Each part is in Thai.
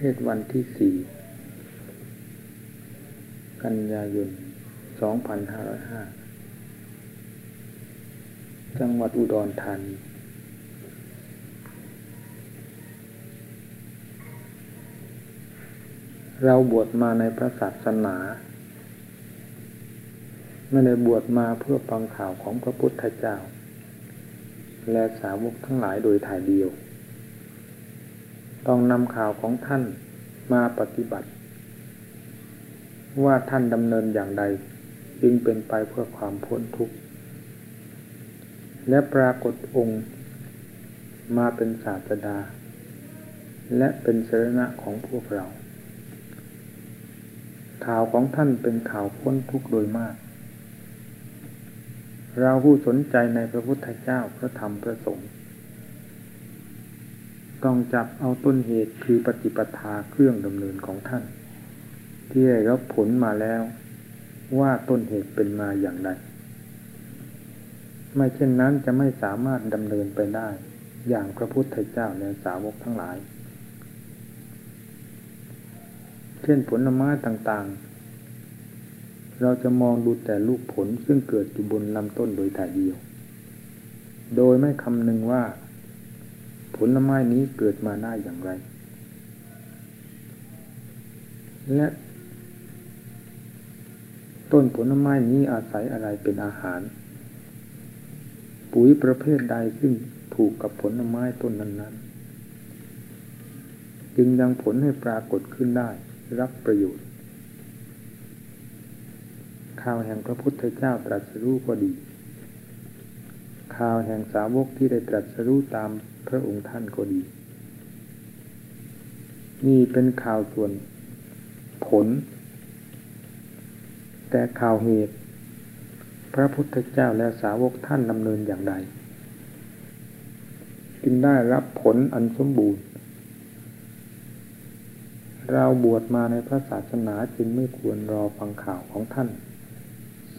ทศวันที่สี่กันยายนสองพันห้าร้อยห้าจังหวัดอุดรธานี เราบวชมาในพระศาสนา ไม่ได้บวชมาเพื่อฟังข่าวของพระพุทธเจ้า และสาวกทั้งหลายโดยถ่ายเดียว ต้องนำข่าวของท่านมาปฏิบัติ ว่าท่านดำเนินอย่างใด จึงเป็นไปเพื่อความพ้นทุกข์ และปรากฏองค์ มาเป็นศาสดา และเป็นเสรณะของพวกเรา ข่าวของท่านเป็นข่าวพ้นทุกข์โดยมาก เราผู้สนใจในพระพุทธเจ้าพระธรรมพระสงฆ์ ต้องจับเอาต้นเหตุคือปฏิปทาเครื่องดำเนินของท่าน ที่ได้รับผลมาแล้ว ว่าต้นเหตุเป็นมาอย่างไร ไม่เช่นนั้นจะไม่สามารถดำเนินไปได้ อย่างพระพุทธเจ้าและสาวกทั้งหลาย เช่นผลไม้ต่างๆ เราจะมองดูแต่ลูกผลซึ่งเกิดอยู่บนลำต้นโดยถ่ายเดียว โดยไม่คำนึงว่า ผลไม้นี้เกิดมาได้อย่างไร และต้นผลไม้นี้อาศัยอะไรเป็นอาหาร ปุ๋ยประเภทใดซึ่งถูกกับผลไม้ต้นนั้นๆ จึงยังผลให้ปรากฏขึ้นได้รับประโยชน์ ข่าวแห่งพระพุทธเจ้าตรัสรู้ก็ดี ข่าวแห่งสาวกที่ได้ตรัสรู้ตาม พระองค์ท่านก็ดี นี่เป็นข่าวส่วนผล แต่ข่าวเหตุ พระพุทธเจ้าและสาวกท่านดำเนินอย่างไรจึงได้รับผลอันสมบูรณ์ เราบวชมาในพระศาสนาจึงไม่ควรรอฟังข่าวของท่าน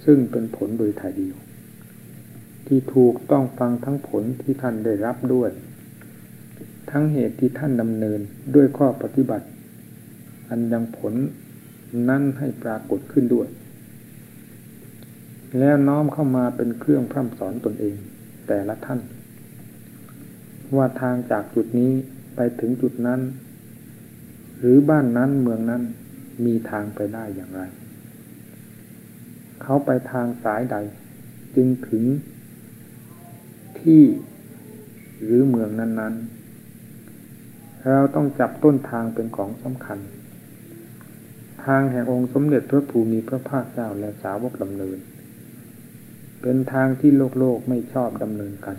ซึ่งเป็นผลโดยถ่ายเดียว ที่ถูกต้องฟังทั้งผลที่ท่านได้รับด้วย ทั้งเหตุที่ท่านดำเนินด้วยข้อปฏิบัติ อันยังผลนั่นให้ปรากฏขึ้นด้วย แล้วน้อมเข้ามาเป็นเครื่องพร่ำสอนตนเอง แต่ละท่าน ว่าทางจากจุดนี้ไปถึงจุดนั้น หรือบ้านนั้นเมืองนั้นมีทางไปได้อย่างไร เขาไปทางสายใด จึงถึงที่หรือเมืองนั้นๆ เราต้องจับต้นทางเป็นของสำคัญ ทางแห่งองค์สมเด็จพระภูมิพระภาคเจ้าและสาวกดำเนิน เป็นทางที่โลกโลกไม่ชอบดำเนินกัน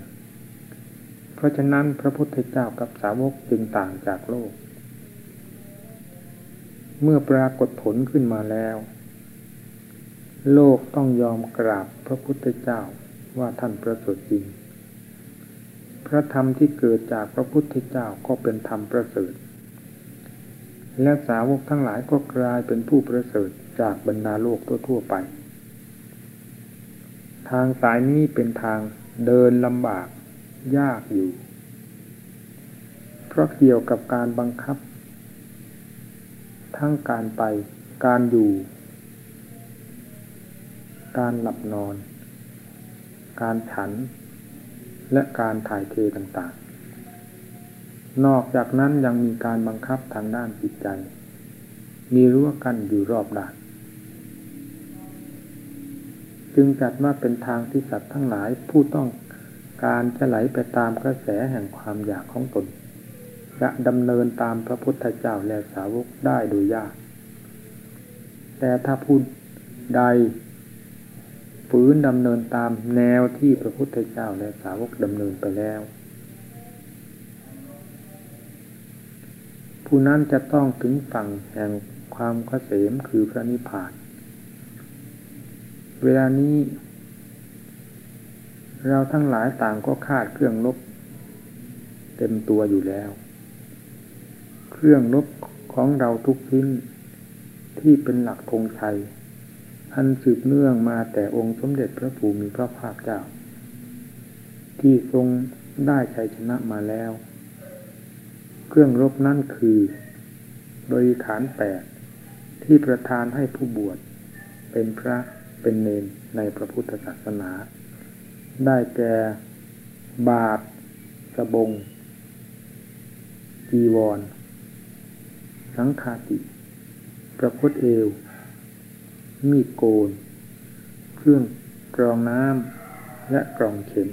เพราะฉะนั้นพระพุทธเจ้ากับสาวกจึงต่างจากโลก เมื่อปรากฏผลขึ้นมาแล้ว โลกต้องยอมกราบพระพุทธเจ้าว่าท่านประเสริฐจริง พระธรรมที่เกิดจากพระพุทธเจ้าก็เป็นธรรมประเสริฐ และสาวกทั้งหลายก็กลายเป็นผู้ประเสริฐจากบรรดาโลกทั่วๆไป ทางสายนี้เป็นทางเดินลำบากยากอยู่ เพราะเกี่ยวกับการบังคับ ทั้งการไป การอยู่ การหลับนอน การฉัน และการถ่ายเทต่างๆ นอกจากนั้นยังมีการบังคับทางด้านจิตใจ มีรั้วกั้นอยู่รอบด้านจึงจัดว่าเป็นทางที่สัตว์ทั้งหลายผู้ต้องการจะไหลไปตามกระแสแห่งความอยากของตน จะดำเนินตามพระพุทธเจ้าและสาวกได้โดยยาก แต่ถ้าพูดใด ฝืนดำเนินตามแนวที่พระพุทธเจ้าและสาวกดำเนินไปแล้ว ผู้นั้นจะต้องถึงฝั่งแห่งความเกษมคือพระนิพพาน เวลานี้ เราทั้งหลายต่างก็คาดเครื่องลบ เต็มตัวอยู่แล้ว เครื่องลบของเราทุกชิ้นที่เป็นหลักธงชัย อันสืบเนื่องมาแต่องค์สมเด็จพระภูมิพระภาคเจ้า ที่ทรงได้ชัยชนะมาแล้ว เครื่องรบนั่นคือ บริขารแปดที่ประทานให้ผู้บวช เป็นพระเป็นเนนในพระพุทธศาสนา ได้แก่บาทสบง จีวร สังฆาติ ประพฤตเอว มีดโกน เครื่องกรองน้ำและกรองเข็ม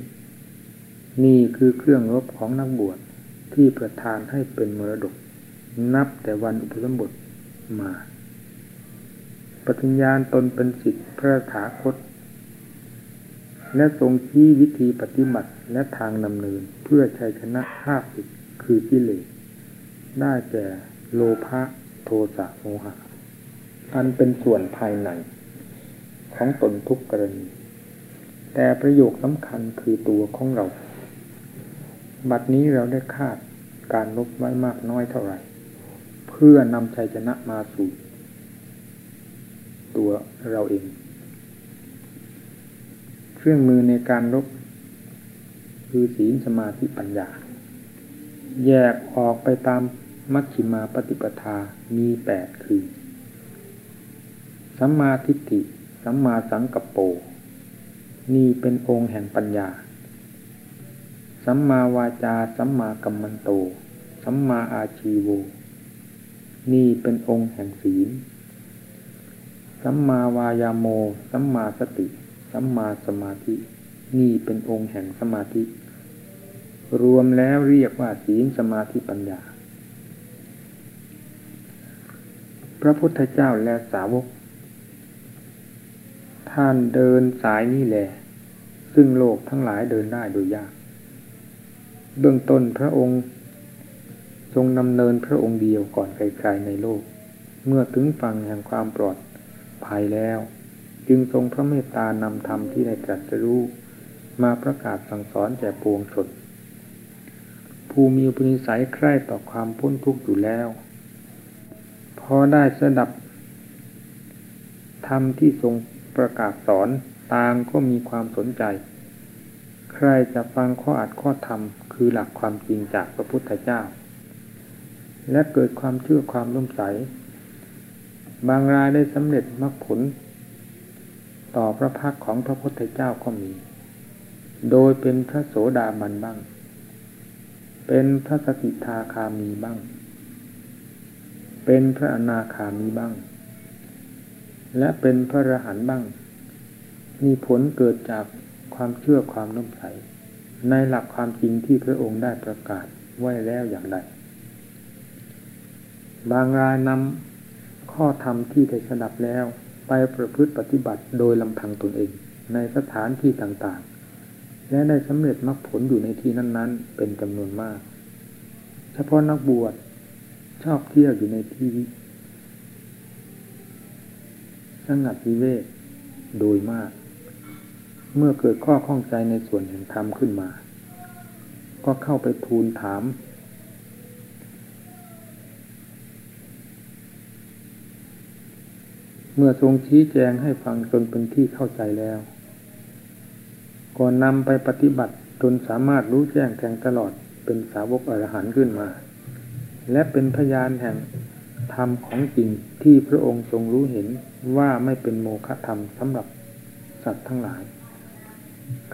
นี่คือเครื่องรบของนักบวชที่ประทานให้เป็นมรดก นับแต่วันอุปสมบทมา ปฏิญญาณตนเป็นสิทธิพระถาคต และทรงชี้วิธีปฏิบัติและทางดำเนินเพื่อชัยชนะห้าสิบคือกิเลสได้แก่โลภะโทสะโมหะ อันเป็นส่วนภายในของตนทุกกรณี แต่ประโยคสำคัญคือตัวของเรา บัดนี้เราได้คาดการลบไว้มากน้อยเท่าไหร่ เพื่อนำชัยชนะมาสู่ ตัวเราเอง เครื่องมือในการลบ คือศีลสมาธิปัญญา แยกออกไปตามมัชฌิมาปฏิปทามีแปดคือ สัมมาทิฏฐิ สัมมาสังกัปโป นี่เป็นองค์แห่งปัญญา สัมมาวาจา สัมมากัมมันโต สัมมาอาชีโว นี่เป็นองค์แห่งศีล สัมมาวายาโม สัมมาสติ สัมมาสมาธิ นี่เป็นองค์แห่งสมาธิ รวมแล้วเรียกว่าศีลสมาธิปัญญา พระพุทธเจ้าและสาวก ท่านเดินสายนี่แหละซึ่งโลกทั้งหลายเดินได้โดยยาก เบื้องต้นพระองค์ ทรงดำเนินพระองค์เดียวก่อนใครๆในโลก เมื่อถึงฝั่งแห่งความปลอดภัยแล้ว จึงทรงพระเมตตานำธรรมที่ได้ตรัสรู้มาประกาศสั่งสอนแก่ปวงชนผู้มีอุปนิสัยใคร่ต่อความพ้นทุกข์อยู่แล้ว พอได้สดับธรรมที่ทรง ประกาศสอนต่างก็มีความสนใจ ใครจะฟังข้ออัดข้อธรรม คือหลักความจริงจากพระพุทธเจ้า และเกิดความเชื่อความร่มใส บางรายได้สำเร็จมรรคผล ต่อพระพักของพระพุทธเจ้าก็มี โดยเป็นพระโสดาบันบ้าง เป็นพระสกิทาคามีบ้าง เป็นพระอนาคามีบ้าง และเป็นพระอรหันต์บ้าง มีผลเกิดจากความเชื่อความน้มใสในหลักความจริงที่พระองค์ได้ประกาศไว้แล้วอย่างใดบางรายนำข้อธรรมที่ได้สดับแล้ว ไปประพฤติปฏิบัติโดยลำพังตนเอง ในสถานที่ต่างๆ และได้สำเร็จมรรคผลอยู่ในที่นั้นๆ เป็นจำนวนมาก เฉพาะนักบวชชอบเที่ยวอยู่ในที่ สงัดวิเวกโดยมาก เมื่อเกิดข้อข้องใจในส่วนแห่งธรรมขึ้นมา ก็เข้าไปทูลถาม เมื่อทรงชี้แจงให้ฟังจนเป็นที่เข้าใจแล้วก่อนนำไปปฏิบัติจนสามารถรู้แจ้งแทงตลอดเป็นสาวกอรหันต์ขึ้นมา และเป็นพยานแห่ง ธรรมของจริงที่พระองค์ทรงรู้เห็นว่าไม่เป็นโมฆะธรรมสำหรับสัตว์ทั้งหลาย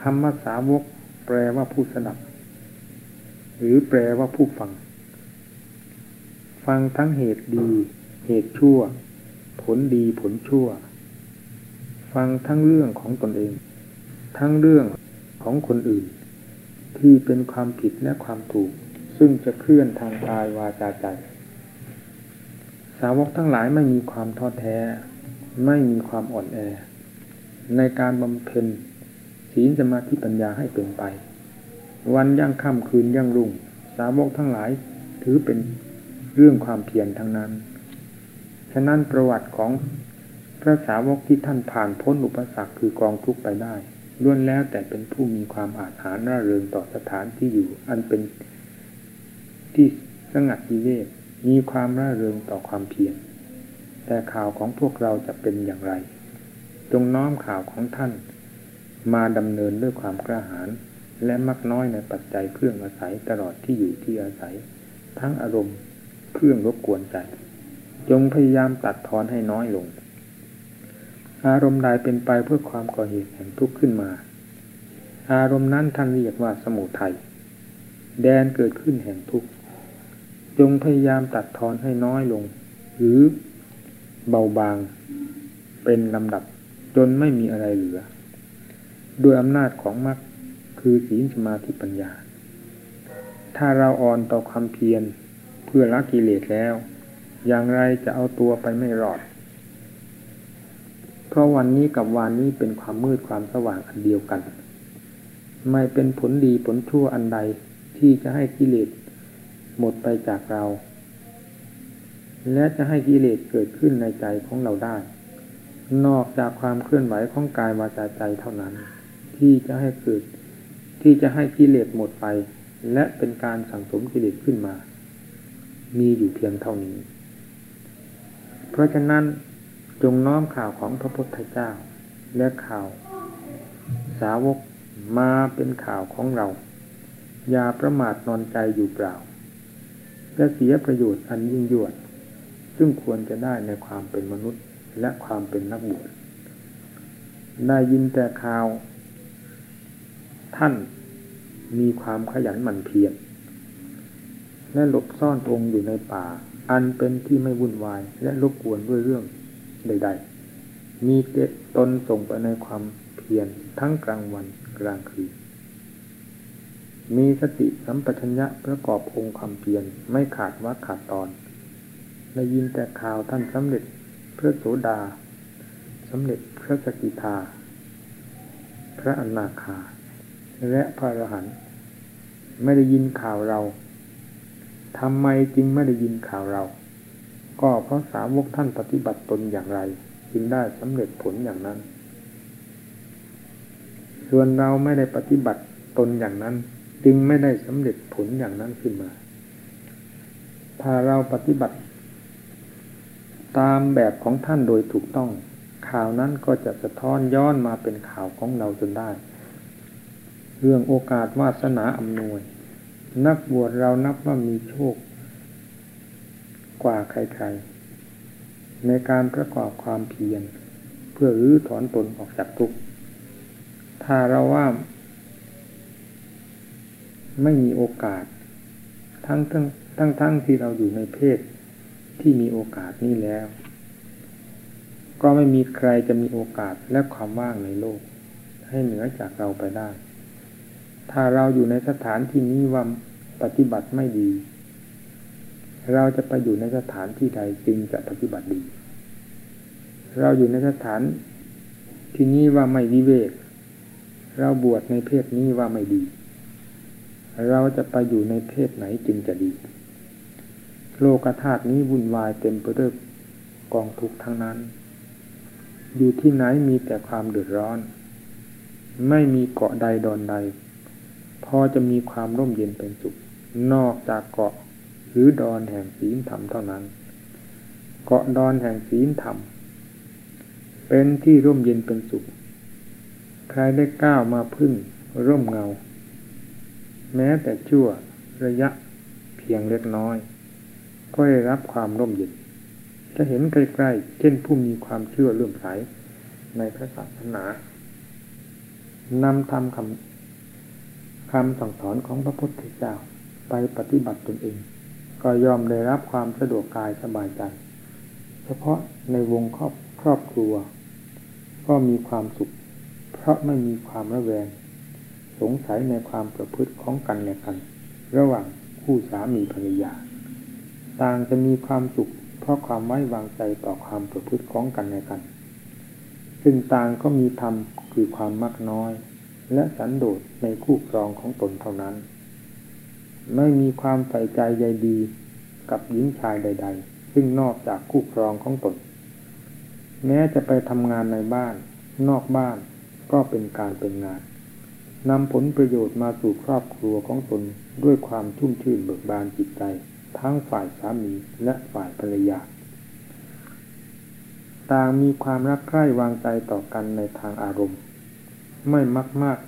คำว่าสาวก แปลว่าผู้สดับ หรือแปลว่าผู้ฟัง ฟังทั้งเหตุดี เหตุชั่ว ผลดีผลชั่ว ฟังทั้งเรื่องของตนเอง ทั้งเรื่องของคนอื่น ที่เป็นความผิดและความถูก ซึ่งจะเคลื่อนทางกายวาจาใจ สาวกทั้งหลายไม่มีความท้อแท้ ไม่มีความอ่อนแอ ในการบำเพ็ญศีลสมาธิปัญญาให้เป็นไป วันย่างค่ำคืนย่างรุ่ง สาวกทั้งหลายถือเป็นเรื่องความเพียรทั้งนั้น ฉะนั้นประวัติของพระสาวกที่ท่านผ่านพ้นอุปสรรคคือกองทุกไปได้ล้วนแล้วแต่เป็นผู้มีความอาถรรพ์ร่าเริงต่อสถานที่อยู่ อันเป็นที่สงัดวิเวก มีความร่าเริงต่อความเพียรแต่ข่าวของพวกเราจะเป็นอย่างไร จงน้อมข่าวของท่าน มาดำเนินด้วยความกระหาย และมักน้อยในปัจจัยเครื่องอาศัยตลอดที่อยู่ที่อาศัย ทั้งอารมณ์เครื่องรบกวนใจ จงพยายามตัดทอนให้น้อยลง อารมณ์ใดเป็นไปเพื่อความก่อเหตุแห่งทุกข์ขึ้นมา อารมณ์นั้นท่านเรียกว่าสมุทัยแดนเกิดขึ้นแห่งทุกข์ จงพยายามตัดทอนให้น้อยลง หรือเบาบางเป็นลำดับจนไม่มีอะไรเหลือ ด้วยอำนาจของมรรคคือศีลสมาธิปัญญา ถ้าเราอ่อนต่อความเพียรเพื่อละกิเลสแล้ว อย่างไรจะเอาตัวไปไม่รอด เพราะวันนี้กับวันนี้เป็นความมืดความสว่างอันเดียวกัน ไม่เป็นผลดีผลชั่วอันใดที่จะให้กิเลส หมดไปจากเรา และจะให้กิเลสเกิดขึ้นในใจของเราได้ นอกจากความเคลื่อนไหวของกายวาจาใจเท่านั้น ที่จะให้เกิด ที่จะให้กิเลสหมดไป และเป็นการสั่งสมกิเลสขึ้นมา มีอยู่เพียงเท่านี้ เพราะฉะนั้นจงน้อมข่าวของพระพุทธเจ้า และข่าว สาวกมาเป็นข่าวของเรา อย่าประมาทนอนใจอยู่เปล่า จะเสียประโยชน์อันยิ่งยวด ซึ่งควรจะได้ในความเป็นมนุษย์และความเป็นนักบวชได้ยินแต่ข่าว ท่านมีความขยันหมั่นเพียรและหลบซ่อนองค์อยู่ในป่า อันเป็นที่ไม่วุ่นวายและรบกวนด้วยเรื่องใด ๆ มีเตตนส่งไปในความเพียรทั้งกลางวันกลางคืน มีสติสัมปชัญญะประกอบองค์ความเพียรไม่ขาดว่าขาดตอนได้ยินแต่ข่าวท่านสำเร็จพระโสดาสำเร็จพระสกิทา พระอนาคา และพระอรหันต์ไม่ได้ยินข่าวเราทำไมจึงไม่ได้ยินข่าวเรา ก็เพราะสาวกท่านปฏิบัติตนอย่างไร จึงได้สำเร็จผลอย่างนั้น ส่วนเราไม่ได้ปฏิบัติตนอย่างนั้น จึงไม่ได้สำเร็จผลอย่างนั้นขึ้นมา ถ้าเราปฏิบัติ ตามแบบของท่านโดยถูกต้อง ข่าวนั้นก็จะสะท้อนย้อนมาเป็นข่าวของเราจนได้ เรื่องโอกาสวาสนาอำนวย นักบวชเรานับว่ามีโชค กว่าใครๆ ในการประกอบความเพียร เพื่อรื้อถอนตนออกจากทุกข์ถ้าเราว่า ไม่มีโอกาส ทั้งทั้งทั้งทั้งที่เราอยู่ในเพศที่มีโอกาสนี้แล้ว ก็ไม่มีใครจะมีโอกาสและความว่างในโลก ให้เหนือจากเราไปได้ ถ้าเราอยู่ในสถานที่นี้ว่าปฏิบัติไม่ดี เราจะไปอยู่ในสถานที่ใดจึงจะปฏิบัติดี เราอยู่ในสถานที่นี้ว่าไม่วิเวก เราบวชในเพศนี้ว่าไม่ดี เราจะไปอยู่ในเพศไหนจึงจะดี โลกธาตุนี้วุ่นวายเต็มไปด้วยกองทุกข์ทั้งนั้น อยู่ที่ไหนมีแต่ความเดือดร้อน ไม่มีเกาะใดดอนใด พอจะมีความร่มเย็นเป็นสุข นอกจากเกาะหรือดอนแห่งศีลธรรมเท่านั้น เกาะดอนแห่งศีลธรรม เป็นที่ร่มเย็นเป็นสุข ใครได้ก้าวมาพึ่งร่มเงา แม้แต่ชั่วระยะเพียงเล็กน้อย ก็ได้รับความร่มเย็นจะเห็นใกล้ๆ เช่นผู้มีความเชื่อเลื่อมใสในพระศาสนานำทำคำคำสั่งสอนของพระพุทธเจ้าไปปฏิบัติตนเอง ก็ยอมได้รับความสะดวกกายสบายใจ เฉพาะในวงครอบครอบครัว ก็มีความสุข เพราะไม่มีความระแวง สงสัยในความประพฤติของกันและกัน ระหว่างคู่สามีภรรยา ต่างจะมีความสุข เพราะความไว้วางใจต่อความประพฤติของกันและกัน ซึ่งต่างก็มีธรรมคือความมักน้อย และสันโดษในคู่ครองของตนเท่านั้น ไม่มีความใส่ใจใยดีกับหญิงชายใด ๆ ซึ่งนอกจากคู่ครองของตน แม้จะไปทำงานในบ้าน นอกบ้านก็เป็นการเป็นงาน นำผลประโยชน์มาสู่ครอบครัวของตนด้วยความชุ่มชื่นเบิกบานจิตใจ ทั้งฝ่ายสามีและฝ่ายภรรยา ต่างมีความรักใคร่วางใจต่อกันในทางอารมณ์ ไม่มักมาก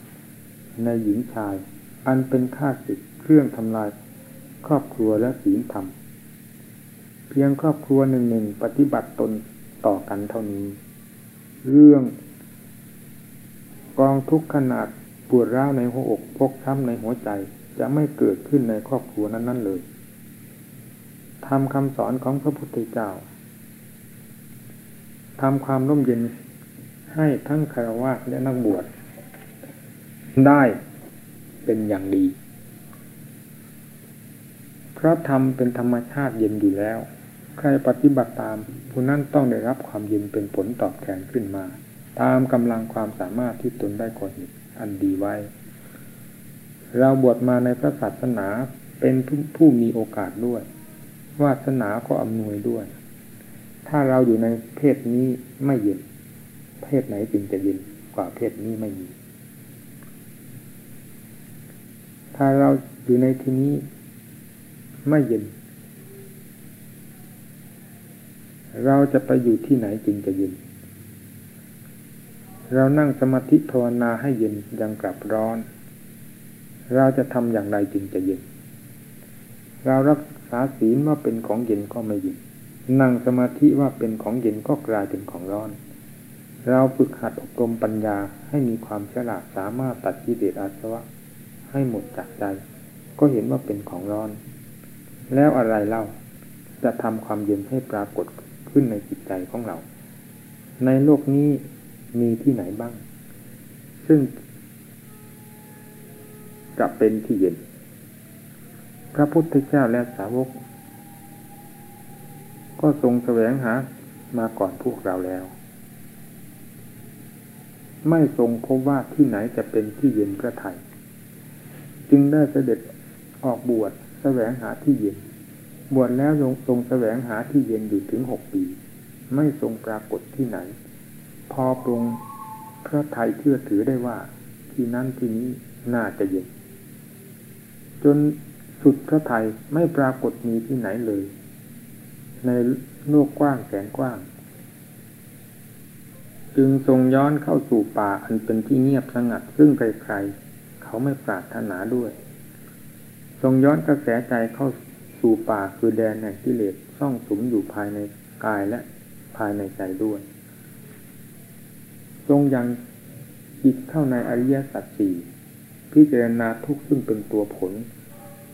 ในหญิงชาย อันเป็นค่าศึกเครื่องทำลายครอบครัวและศีลธรรม เพียงครอบครัวหนึ่งหนึ่งปฏิบัติตนต่อกันเท่านี้ เรื่อง กองทุกข์ขนาด ปวดร้าวในหัวอกพกช้ำในหัวใจจะไม่เกิดขึ้นในครอบครัวนั้น ๆ เลยทำคำสอนของพระพุทธเจ้าทำความร่มเย็นให้ทั้งคารวะและนักบวชได้เป็นอย่างดี เพราะธรรมเป็นธรรมชาติเย็นอยู่แล้ว ใครปฏิบัติตามผู้นั้นต้องได้รับความเย็นเป็นผลตอบแทนขึ้นมา ตามกำลังความสามารถที่ตนได้ก่อเหตุ อันดีไว้ เราบวชมาในพระศาสนาเป็นผู้มีโอกาสด้วย วาสนาก็อำนวยด้วย ถ้าเราอยู่ในเพศนี้ไม่เย็น เพศไหนจึงจะเย็นกว่าเพศนี้ไม่มี ถ้าเราอยู่ในที่นี้ไม่เย็น เราจะไปอยู่ที่ไหนจึงจะเย็น เรานั่งสมาธิภาวนาให้เย็นยังกลับร้อน เราจะทำอย่างไรจึงจะเย็น เรารักษาศีลว่าเป็นของเย็นก็ไม่เย็น นั่งสมาธิว่าเป็นของเย็นก็กลายเป็นของร้อน เราฝึกหัดอบรมปัญญาให้มีความฉลาดสามารถตัดกิเลสอาสวะ ให้หมดจากใจ ก็เห็นว่าเป็นของร้อน แล้วอะไรเล่าจะทำความเย็นให้ปรากฏขึ้นในจิตใจของเรา ในโลกนี้ มีที่ไหนบ้าง ซึ่งจะเป็นที่เย็น พระพุทธเจ้าและสาวก ก็ทรงแสวงหามาก่อนพวกเราแล้ว ไม่ทรงพบว่าที่ไหนจะเป็นที่เย็นพระไทย จึงได้เสด็จออกบวชแสวงหาที่เย็น บวชแล้วทรงแสวงหาที่เย็นอยู่ถึงหกปี ไม่ทรงปรากฏที่ไหน อปรงพระไทยเชื่อถือได้ว่าที่นั่นที่นี้น่าจะเย็น จนสุดพระไทยไม่ปรากฏมีที่ไหนเลย ในโลกกว้างแสนกว้าง จึงทรงย้อนเข้าสู่ป่าอันเป็นที่เงียบสงัดซึ่งใครๆเขาไม่ปรารถนาด้วย ทรงย้อนกระแสใจเข้าสู่ป่าคือแดนแห่งกิเลสซ่องสุมอยู่ภายในกายและภายในใจด้วย ทรงยังจิตเข้าในอริยสัจสี่พิจารณาทุกข์ซึ่งเป็นตัวผล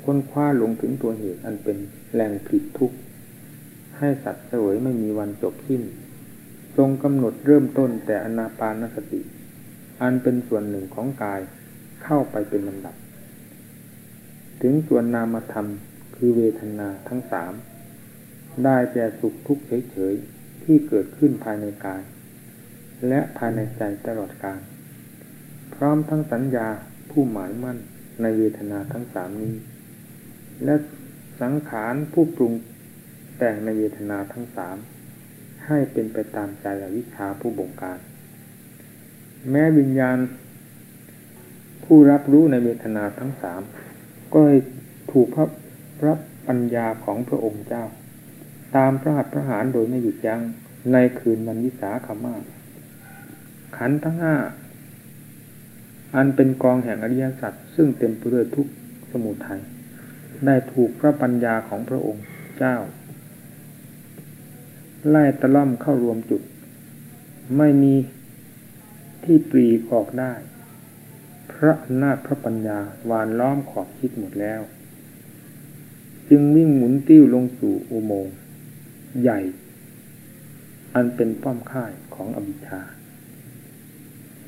ค้นคว้าลงถึงตัวเหตุอันเป็นแหล่งผิดทุกข์ ให้สัตว์เสวยไม่มีวันจบสิ้น ทรงกำหนดเริ่มต้นแต่อนาปานสติ อันเป็นส่วนหนึ่งของกายเข้าไปเป็นลำดับ ถึงส่วนนามธรรมคือเวทนาทั้งสามได้แก่สุขทุกข์เฉยๆที่เกิดขึ้นภายในกาย และภายในใจตลอดกาลพร้อมทั้งสัญญาผู้หมายมั่นในเวทนาทั้งสามนี้ และสังขารผู้ปรุงแต่งในเวทนาทั้งสามให้เป็นไปตามใจอวิชชาผู้บงการ แม้วิญญาณ ผู้รับรู้ในเวทนาทั้งสามก็ถูกพระพระปัญญาของพระองค์เจ้า ตามพระหัตถ์พระหารโดยไม่หยุดยัง้งในคืนวันวิสาขมา ขันทั้งห้าอันเป็นกองแห่งอริยสัจซึ่งเต็มไปด้วยทุกสมุทัยได้ถูกพระปัญญาของพระองค์เจ้า ไล่ตะล่อมเข้ารวมจุด ไม่มีที่ปรีออกได้ พระอำนาจพระปัญญาวานล้อมขอบคิดหมดแล้ว จึงวิ่งหมุนติ้วลงสู่อุโมงค์ใหญ่ อันเป็นป้อมค่ายของอวิชชา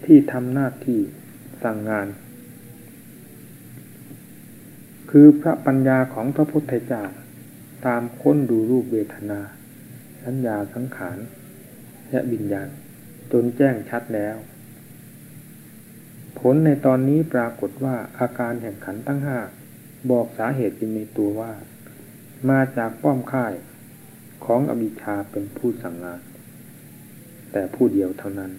ที่ทำหน้าที่สั่งงาน คือพระปัญญาของพระพุทธเจ้าตามค้นดูรูปเวทนา สัญญาสังขารและบิญญาณ จนแจ้งชัดแล้ว ผลในตอนนี้ปรากฏว่าอาการแห่งขันตั้งห้าบอกสาเหตุเป็นในตัวว่า มาจากป้อมค่ายของอบิชาเป็นผู้สั่งงาน แต่ผู้เดียวเท่านั้น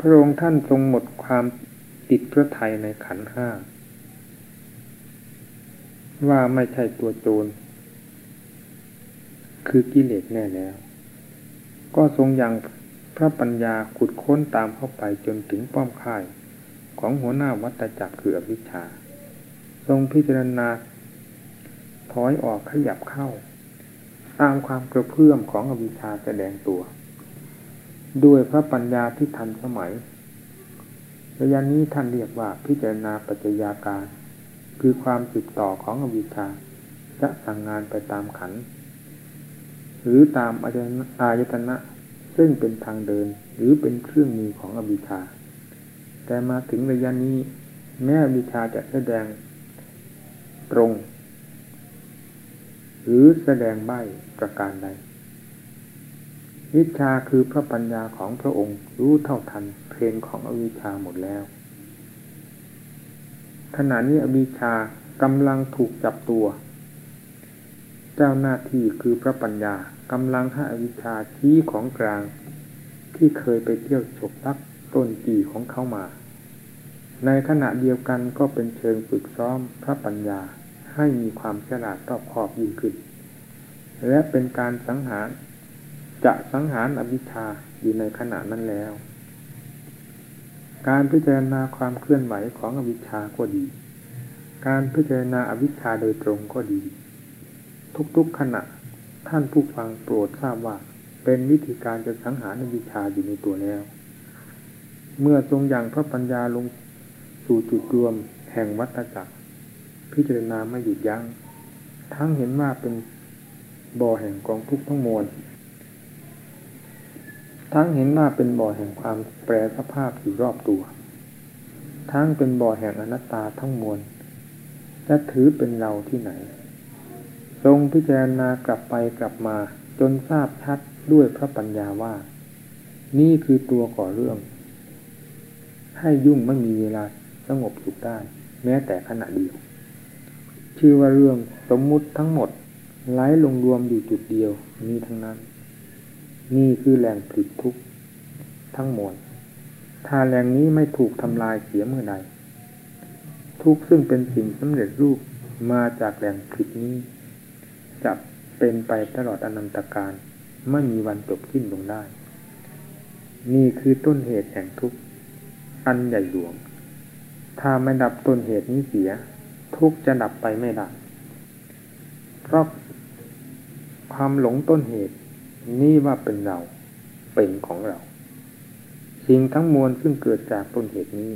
พระองค์ท่านทรงหมดความติดพระไทยในขันห้า ว่าไม่ใช่ตัวโจร คือกิเลสแน่แล้ว ก็ทรงยังพระปัญญาขุดค้นตามเข้าไปจนถึงป้อมค่าย ของหัวหน้าวัตจักรคืออวิชชา ทรงพิจารณา ถอยออกขยับเข้า ตามความกระเพื่อมของอวิชชาแสดงตัว ด้วยพระปัญญาที่ทันสมัยระยะนี้ท่านเรียกว่าพิจารณาปัจจัยาการ คือความติดต่อของอวิชชาจะสั่งงานไปตามขัน หรือตามอายตนะ ซึ่งเป็นทางเดินหรือเป็นเครื่องมือของอวิชชา แต่มาถึงระยะนี้ แม้อวิชชาจะแสดงตรง หรือแสดงใบประการใด วิชาคือพระปัญญาของพระองค์รู้เท่าทันเพลงของอวิชาหมดแล้ว ขณะนี้อวิชากำลังถูกจับตัว เจ้าหน้าที่คือพระปัญญากำลังให้อวิชชาชี้ของกลาง ที่เคยไปเที่ยวฉกลักต้นจีของเขามา ในขณะเดียวกันก็เป็นเชิงฝึกซ้อมพระปัญญาให้มีความฉลาดรอบคอบยิ่งขึ้น และเป็นการสังหาร จะสังหารอวิชชาอยู่ในขณะนั้นแล้ว การพิจารณาความเคลื่อนไหวของอวิชชาก็ดี การพิจารณาอวิชชาโดยตรงก็ดี ทุกๆขณะท่านผู้ฟังโปรดทราบว่าเป็นวิธีการจะสังหารอวิชชาอยู่ในตัวแล้ว เมื่อทรงอย่างพระปัญญาลงสู่จุดรวมแห่งวัฏจักร พิจารณาไม่หยุดยัง้งทั้งเห็นว่าเป็นบ่อแห่งกองทุกข์ทั้งมวล ทั้งเห็นว่าเป็นบ่อแห่งความแปรสภาพอยู่รอบตัว ทั้งเป็นบ่อแห่งอนัตตาทั้งมวลจะถือเป็นเราที่ไหน ทรงพิจารณากลับไปกลับมาจนทราบชัดด้วยพระปัญญาว่า นี่คือตัวก่อเรื่อง ให้ยุ่งไม่มีเวลาสงบสุขได้ แม้แต่ขณะเดียว ชื่อว่าเรื่องสมมุติทั้งหมดไหลลงรวมอยู่จุดเดียวนี้ทั้งนั้น นี่คือแหล่งผลิตทุกทั้งหมด ถ้าแหล่งนี้ไม่ถูกทำลายเสียเมื่อใด ทุกซึ่งเป็นสิ่งสำเร็จรูปมาจากแหล่งผลิตนี้จะเป็นไปตลอดอนันตการไม่มีวันจบสิ้นลงได้ นี่คือต้นเหตุแห่งทุกข์อันใหญ่หลวง ถ้าไม่ดับต้นเหตุนี้เสีย ทุกจะดับไปไม่ได้ เพราะความหลงต้นเหตุ นี่ว่าเป็นเรา เป็นของเรา สิ่งทั้งมวลซึ่งเกิดจากต้นเหตุนี้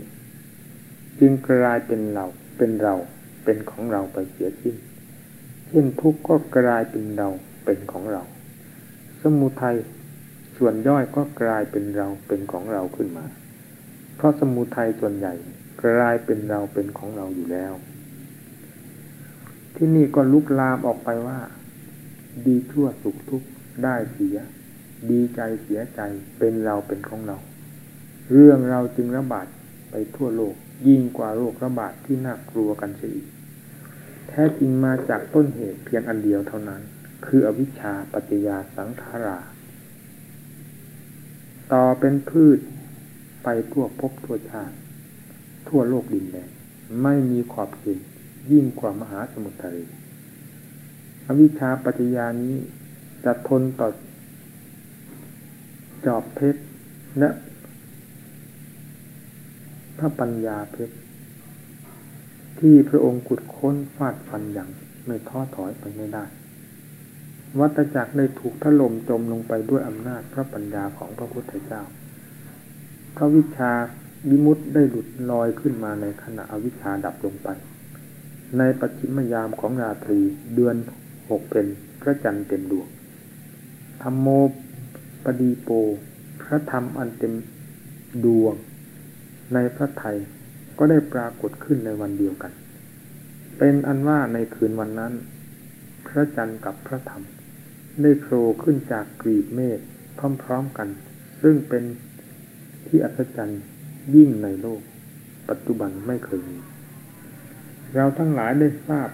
จึงกลายเป็นเรา เป็นเรา เป็นของเราไปเสียสิ้นเช่นทุกข์ก็กลายเป็นเรา เป็นของเรา สมุทัยส่วนย่อยก็กลายเป็นเรา เป็นของเราขึ้นมา เพราะสมุทัยส่วนใหญ่ กลายเป็นเรา เป็นของเราอยู่แล้ว ที่นี่ก็ลุกลามออกไปว่า ดีชั่วสุขทุกข์ ได้เสีย ดีใจเสียใจเป็นเราเป็นของเรา เรื่องเราจึงระบาดไปทั่วโลก ยิ่งกว่าโรคระบาดที่น่ากลัวกันเสียอีก แท้จริงมาจากต้นเหตุเพียงอันเดียวเท่านั้น คืออวิชชาปัจจยาสังขารา ต่อเป็นพืชไปทั่วภพทั่วชาติ ทั่วโลกดินแดนไม่มีขอบเขตยิ่งกว่ามหาสมุทรทะเลอวิชชาปัจจญานี้ จะทนต่อจอบเพชรและพระปัญญาเพชรที่พระองค์ขุดค้นฟาดฟันอย่างไม่ท้อถอยไปไม่ได้ วัตจักรได้ถูกถล่มจมลงไปด้วยอำนาจพระปัญญาของพระพุทธเจ้า พระวิชาวิมุตได้หลุดลอยขึ้นมาในขณะอวิชชาดับลงไป ในปัจฉิมยามของราตรีเดือนหกเป็นพระจันทร์เต็มดวง ธรรมโมปดีโป พระธรรมอันเต็มดวงในพระไทยก็ได้ปรากฏขึ้นในวันเดียวกัน เป็นอันว่าในคืนวันนั้น พระจันทร์กับพระธรรม ได้โผล่ขึ้นจากกรีบเมฆพร้อมๆกัน ซึ่งเป็นที่อัศจรรย์ยิ่งในโลก ปัจจุบันไม่เคยมี เราทั้งหลายได้ทราบ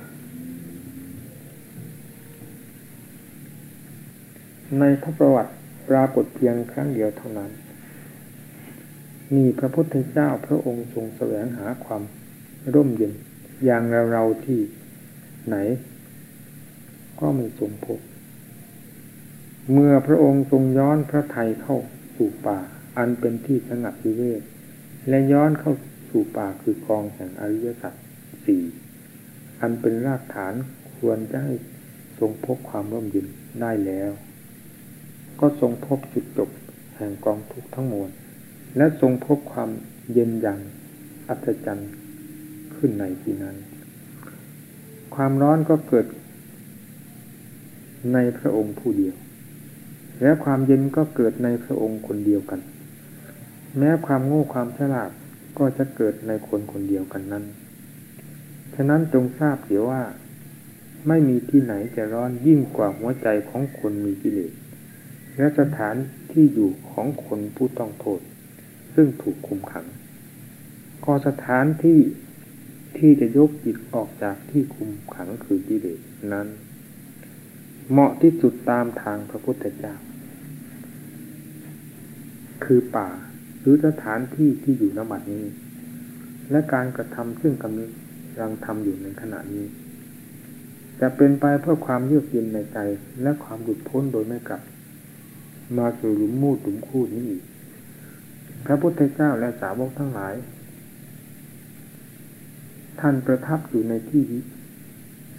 ในพระประวัติปรากฏเพียงครั้งเดียวเท่านั้น มีพระพุทธเจ้าพระองค์ทรงแสวงหาความร่มเย็น อย่างเราเราที่ไหน ก็ไม่ทรงพบ เมื่อพระองค์ทรงย้อนพระไทยเข้าสู่ป่า อันเป็นที่สงัดวิเวกและย้อนเข้าสู่ป่าคือกองแห่งอริยสัจสี่อันเป็นรากฐานคควรจะให้ทรงพบความร่มเย็นได้แล้ว ก็ทรงพบจุดจบแห่งกองทุกข์ทั้งมวล และทรงพบความเย็นย่างอัศจรรย์ขึ้นในที่นั้น ความร้อนก็เกิดในพระองค์ผู้เดียว และความเย็นก็เกิดในพระองค์คนเดียวกัน แม้ความโง่ความฉลาดก็จะเกิดในคนคนเดียวกันนั้น ฉะนั้นจงทราบเสียว่า ไม่มีที่ไหนจะร้อนยิ่งกว่าหัวใจของคนมีกิเลส และสถานที่อยู่ของคนผู้ต้องโทษ ซึ่งถูกคุมขัง ก็สถานที่ที่จะยกจิตออกจากที่คุมขังคือกิเลสนั้น เหมาะที่สุดตามทางพระพุทธเจ้า คือป่าหรือสถานที่ที่อยู่ณบัดนี้ และการกระทำซึ่งกำลังทำอยู่ในขณะนี้ จะเป็นไปเพื่อความเยือกเย็นในใจและความหลุดพ้นโดยไม่กลับ มาสู่หลุมมูดหลุมคูดนี้อีก พระพุทธเจ้าและสาวกทั้งหลาย ท่านประทับอยู่ในที่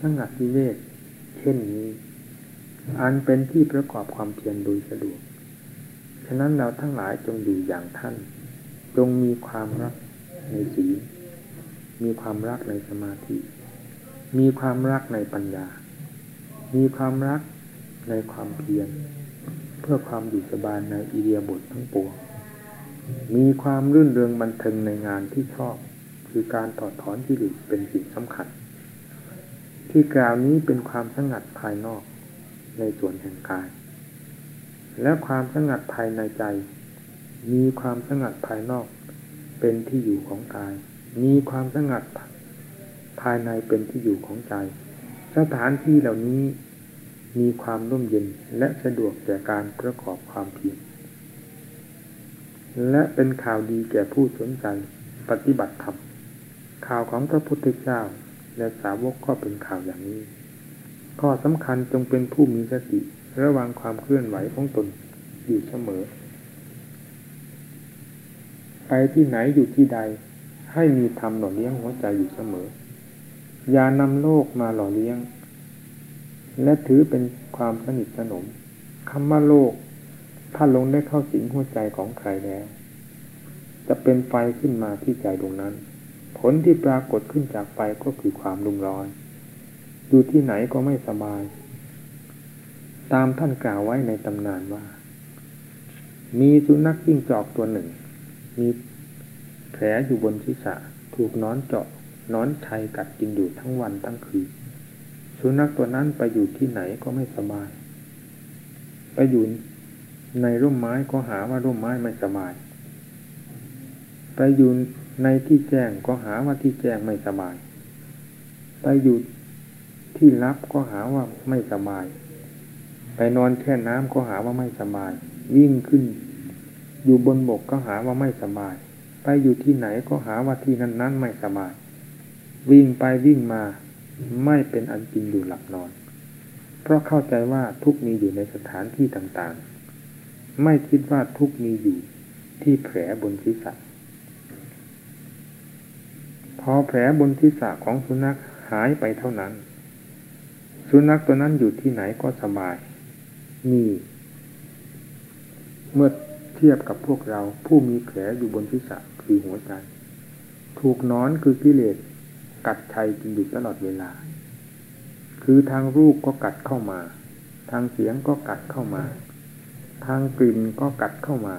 สงัดวิเวกเช่นนี้ อันเป็นที่ประกอบความเพียรโดยสะดวก ฉะนั้นเราทั้งหลายจงอยู่อย่างท่าน จงมีความรักในศีลมีความรักในสมาธิ มีความรักในปัญญา มีความรักในความเพียร เพื่อความอยู่สบายในอิเดียบททั้งปวง มีความรื่นเริงบันเทิงในงานที่ชอบ คือการถอดถอนที่ลุดเป็นสิ่งสำคัญ ที่กล่าวนี้เป็นความสงัดภายนอกในส่วนแห่งกาย และความสงัดภายในใจ มีความสงัดภายนอกเป็นที่อยู่ของกาย มีความสงัดภายในเป็นที่อยู่ของใจ สถานที่เหล่านี้ มีความร่มเย็นและสะดวกแก่การประกอบความเพียรและเป็นข่าวดีแก่ผู้สนใจปฏิบัติธรรมข่าวของพระพุทธเจ้าและสาวกก็เป็นข่าวอย่างนี้ ข้อสำคัญจงเป็นผู้มีสติระวังความเคลื่อนไหวของตนอยู่เสมอ ไปที่ไหนอยู่ที่ใด ให้มีธรรมหล่อเลี้ยงหัวใจอยู่เสมอ อย่านำโลกมาหล่อเลี้ยง และถือเป็นความสนิทสนมคำว่าโลก ถ้าลงได้เข้าสิงหัวใจของใครแล้ว จะเป็นไฟขึ้นมาที่ใจดวงนั้น ผลที่ปรากฏขึ้นจากไฟก็คือความรุ่มร้อนอยู่ที่ไหนก็ไม่สบาย ตามท่านกล่าวไว้ในตำนานว่า มีสุนัขจิ้งจอกตัวหนึ่ง มีแผลอยู่บนศีรษะ ถูกนอนเจาะนอนชัยกัดกินอยู่ทั้งวันทั้งคืน สุนัขตัวนั้นไปอยู่ที่ไหนก็ไม่สบาย ไปอยู่ในร่มไม้ก็หาว่าร่มไม้ไม่สบาย ไปอยู่ในที่แจ้งก็หาว่าที่แจ้งไม่สบาย ไปอยู่ที่ลับก็หาว่าไม่สบาย ไปนอนแค่น้ำก็หาว่าไม่สบาย วิ่งขึ้น อยู่บนบกก็หาว่าไม่สบาย ไปอยู่ที่ไหนก็หาว่าที่นั้นนั้นไม่สบาย วิ่งไปวิ่งมา ไม่เป็นอันจริงอยู่หลับนอน เพราะเข้าใจว่าทุกมีอยู่ในสถานที่ต่างๆ ไม่คิดว่าทุกมีอยู่ที่แผลบนศีรษะพอแผลบนศีรษะของสุนัขหายไปเท่านั้น สุนัขตัวนั้นอยู่ที่ไหนก็สบาย มี เมื่อเทียบกับพวกเราผู้มีแผลอยู่บนศีรษะคือหัวใจ ถูกนอนคือกิเลส กัดชัยกินอยู่ตลอดเวลา คือทางรูปก็กัดเข้ามา ทางเสียงก็กัดเข้ามา ทางกลิ่นก็กัดเข้ามา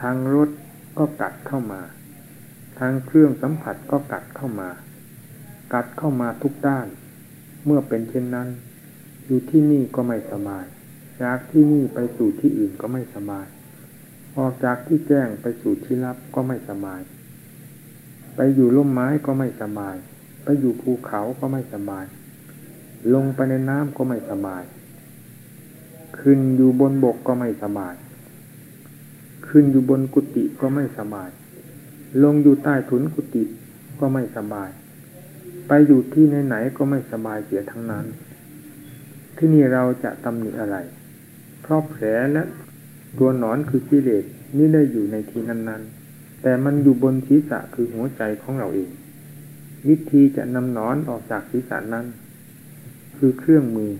ทางรสก็กัดเข้ามา ทางเครื่องสัมผัสก็กัดเข้ามา กัดเข้ามาทุกด้าน เมื่อเป็นเช่นนั้น อยู่ที่นี่ก็ไม่สบาย จากที่นี่ไปสู่ที่อื่นก็ไม่สบาย ออกจากที่แจ้งไปสู่ที่ลับก็ไม่สบาย ไปอยู่ร่มไม้ก็ไม่สบาย ไปอยู่ภูเขาก็ไม่สบาย ลงไปในน้ำก็ไม่สบาย ขึ้นอยู่บนบกก็ไม่สบาย ขึ้นอยู่บนกุฏิก็ไม่สบาย ลงอยู่ใต้ถุนกุฏิก็ไม่สบาย ไปอยู่ที่ไหนๆก็ไม่สบายเสียทั้งนั้น ที่นี่เราจะตำหนิอะไร เพราะแผลและตัวหนอนคือกิเลสนี่ได้อยู่ในที่นั้นๆ แต่มันอยู่บนศีรษะคือหัวใจของเราเอง วิธีจะนำนอนออกจากศีรษะนั้น คือเครื่องมือ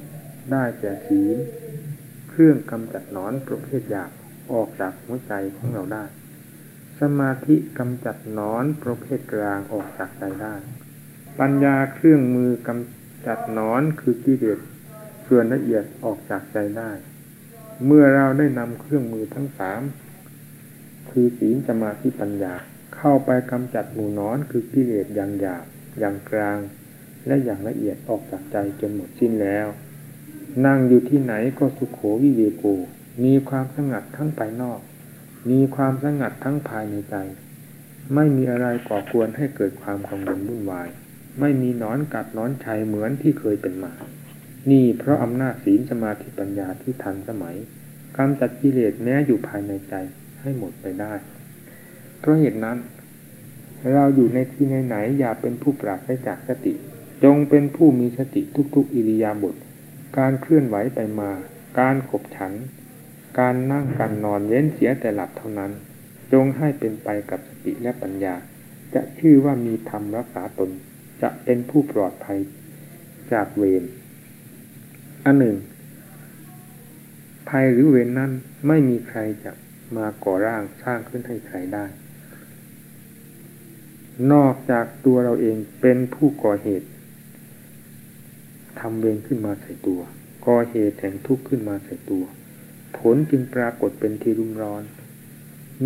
ได้แก่ศีลเครื่องกำจัดนอนประเภทหยาบออกจากหัวใจของเราได้ สมาธิกำจัดนอนประเภทกลางออกจากใจได้ ปัญญาเครื่องมือกำจัดนอนคือกิเลสส่วนละเอียดออกจากใจได้ เมื่อเราได้นำเครื่องมือทั้งสาม คือศีลสมาธิปัญญา เข้าไปกำจัดหมู่นอนคือกิเลสอย่างหยาบอย่างกลาง และอย่างละเอียดออกจากใจจนหมดสิ้นแล้ว นั่งอยู่ที่ไหนก็สุขโขวิเวโกมีความสงัดทั้งภายนอก มีความสงัดทั้งภายในใจ ไม่มีอะไรก่อกวนให้เกิดความกังวลวุ่นวาย ไม่มีนอนกัดนอนชัยเหมือนที่เคยเป็นมา นี่เพราะอำนาจศีลสมาธิปัญญาที่ทันสมัยกำจัดกิเลสแม้อยู่ภายในใจ ให้หมดไปได้ เพราะเหตุนั้น เราอยู่ในที่ไหนๆอย่าเป็นผู้ปราศจากสติ จงเป็นผู้มีสติทุกๆ อิริยาบถการเคลื่อนไหวไปมา การขบฉัน การนั่งการนอนเว้นเสียแต่หลับเท่านั้น จงให้เป็นไปกับสติและปัญญา จะชื่อว่ามีธรรมรักษาตน จะเป็นผู้ปลอดภัยจากเวรอันหนึ่งภัยหรือเวรนนั้นไม่มีใครจะ มาก่อร่างสร้างขึ้นให้ใครได้ นอกจากตัวเราเองเป็นผู้ก่อเหตุทำเวรขึ้นมาใส่ตัว ก่อเหตุแห่งทุกข์ขึ้นมาใส่ตัว ผลจึงปรากฏเป็นที่รุมร้อน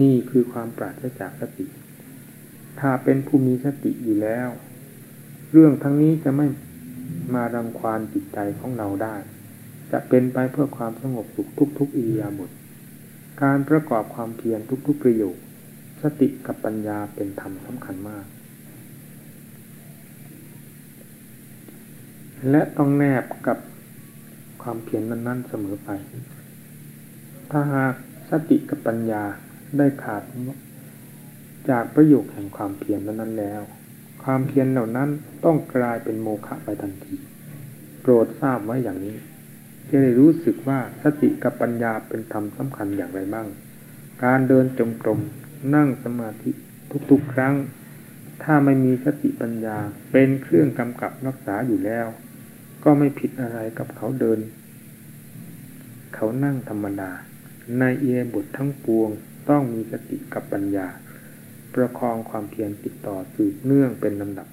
นี่คือความปราศจากสติ ถ้าเป็นผู้มีสติอยู่แล้ว เรื่องทั้งนี้จะไม่มารังควานจิตใจของเราได้ จะเป็นไปเพื่อความสงบสุขทุกๆอิริยาบถ การประกอบความเพียรทุกๆประโยค สติกับปัญญาเป็นธรรมสำคัญมาก และต้องแนบกับความเพียรนนั้น ๆ เสมอไป ถ้าหากสติกับปัญญาได้ขาดจากประโยคแห่งความเพียรนั้นแล้ว ความเพียรเหล่านั้นต้องกลายเป็นโมฆะไปทันที โปรดทราบไว้อย่างนี้ จะได้รู้สึกว่าสติกับปัญญาเป็นธรรมสำคัญอย่างไรบ้าง การเดินจงกรมนั่งสมาธิทุกๆครั้ง ถ้าไม่มีสติปัญญาเป็นเครื่องกำกับรักษาอยู่แล้ว ก็ไม่ผิดอะไรกับเขาเดิน เขานั่งธรรมดา ในเอียบททั้งปวงต้องมีสติกับปัญญา ประคองความเพียรติดต่อสืบเนื่องเป็นลำดับ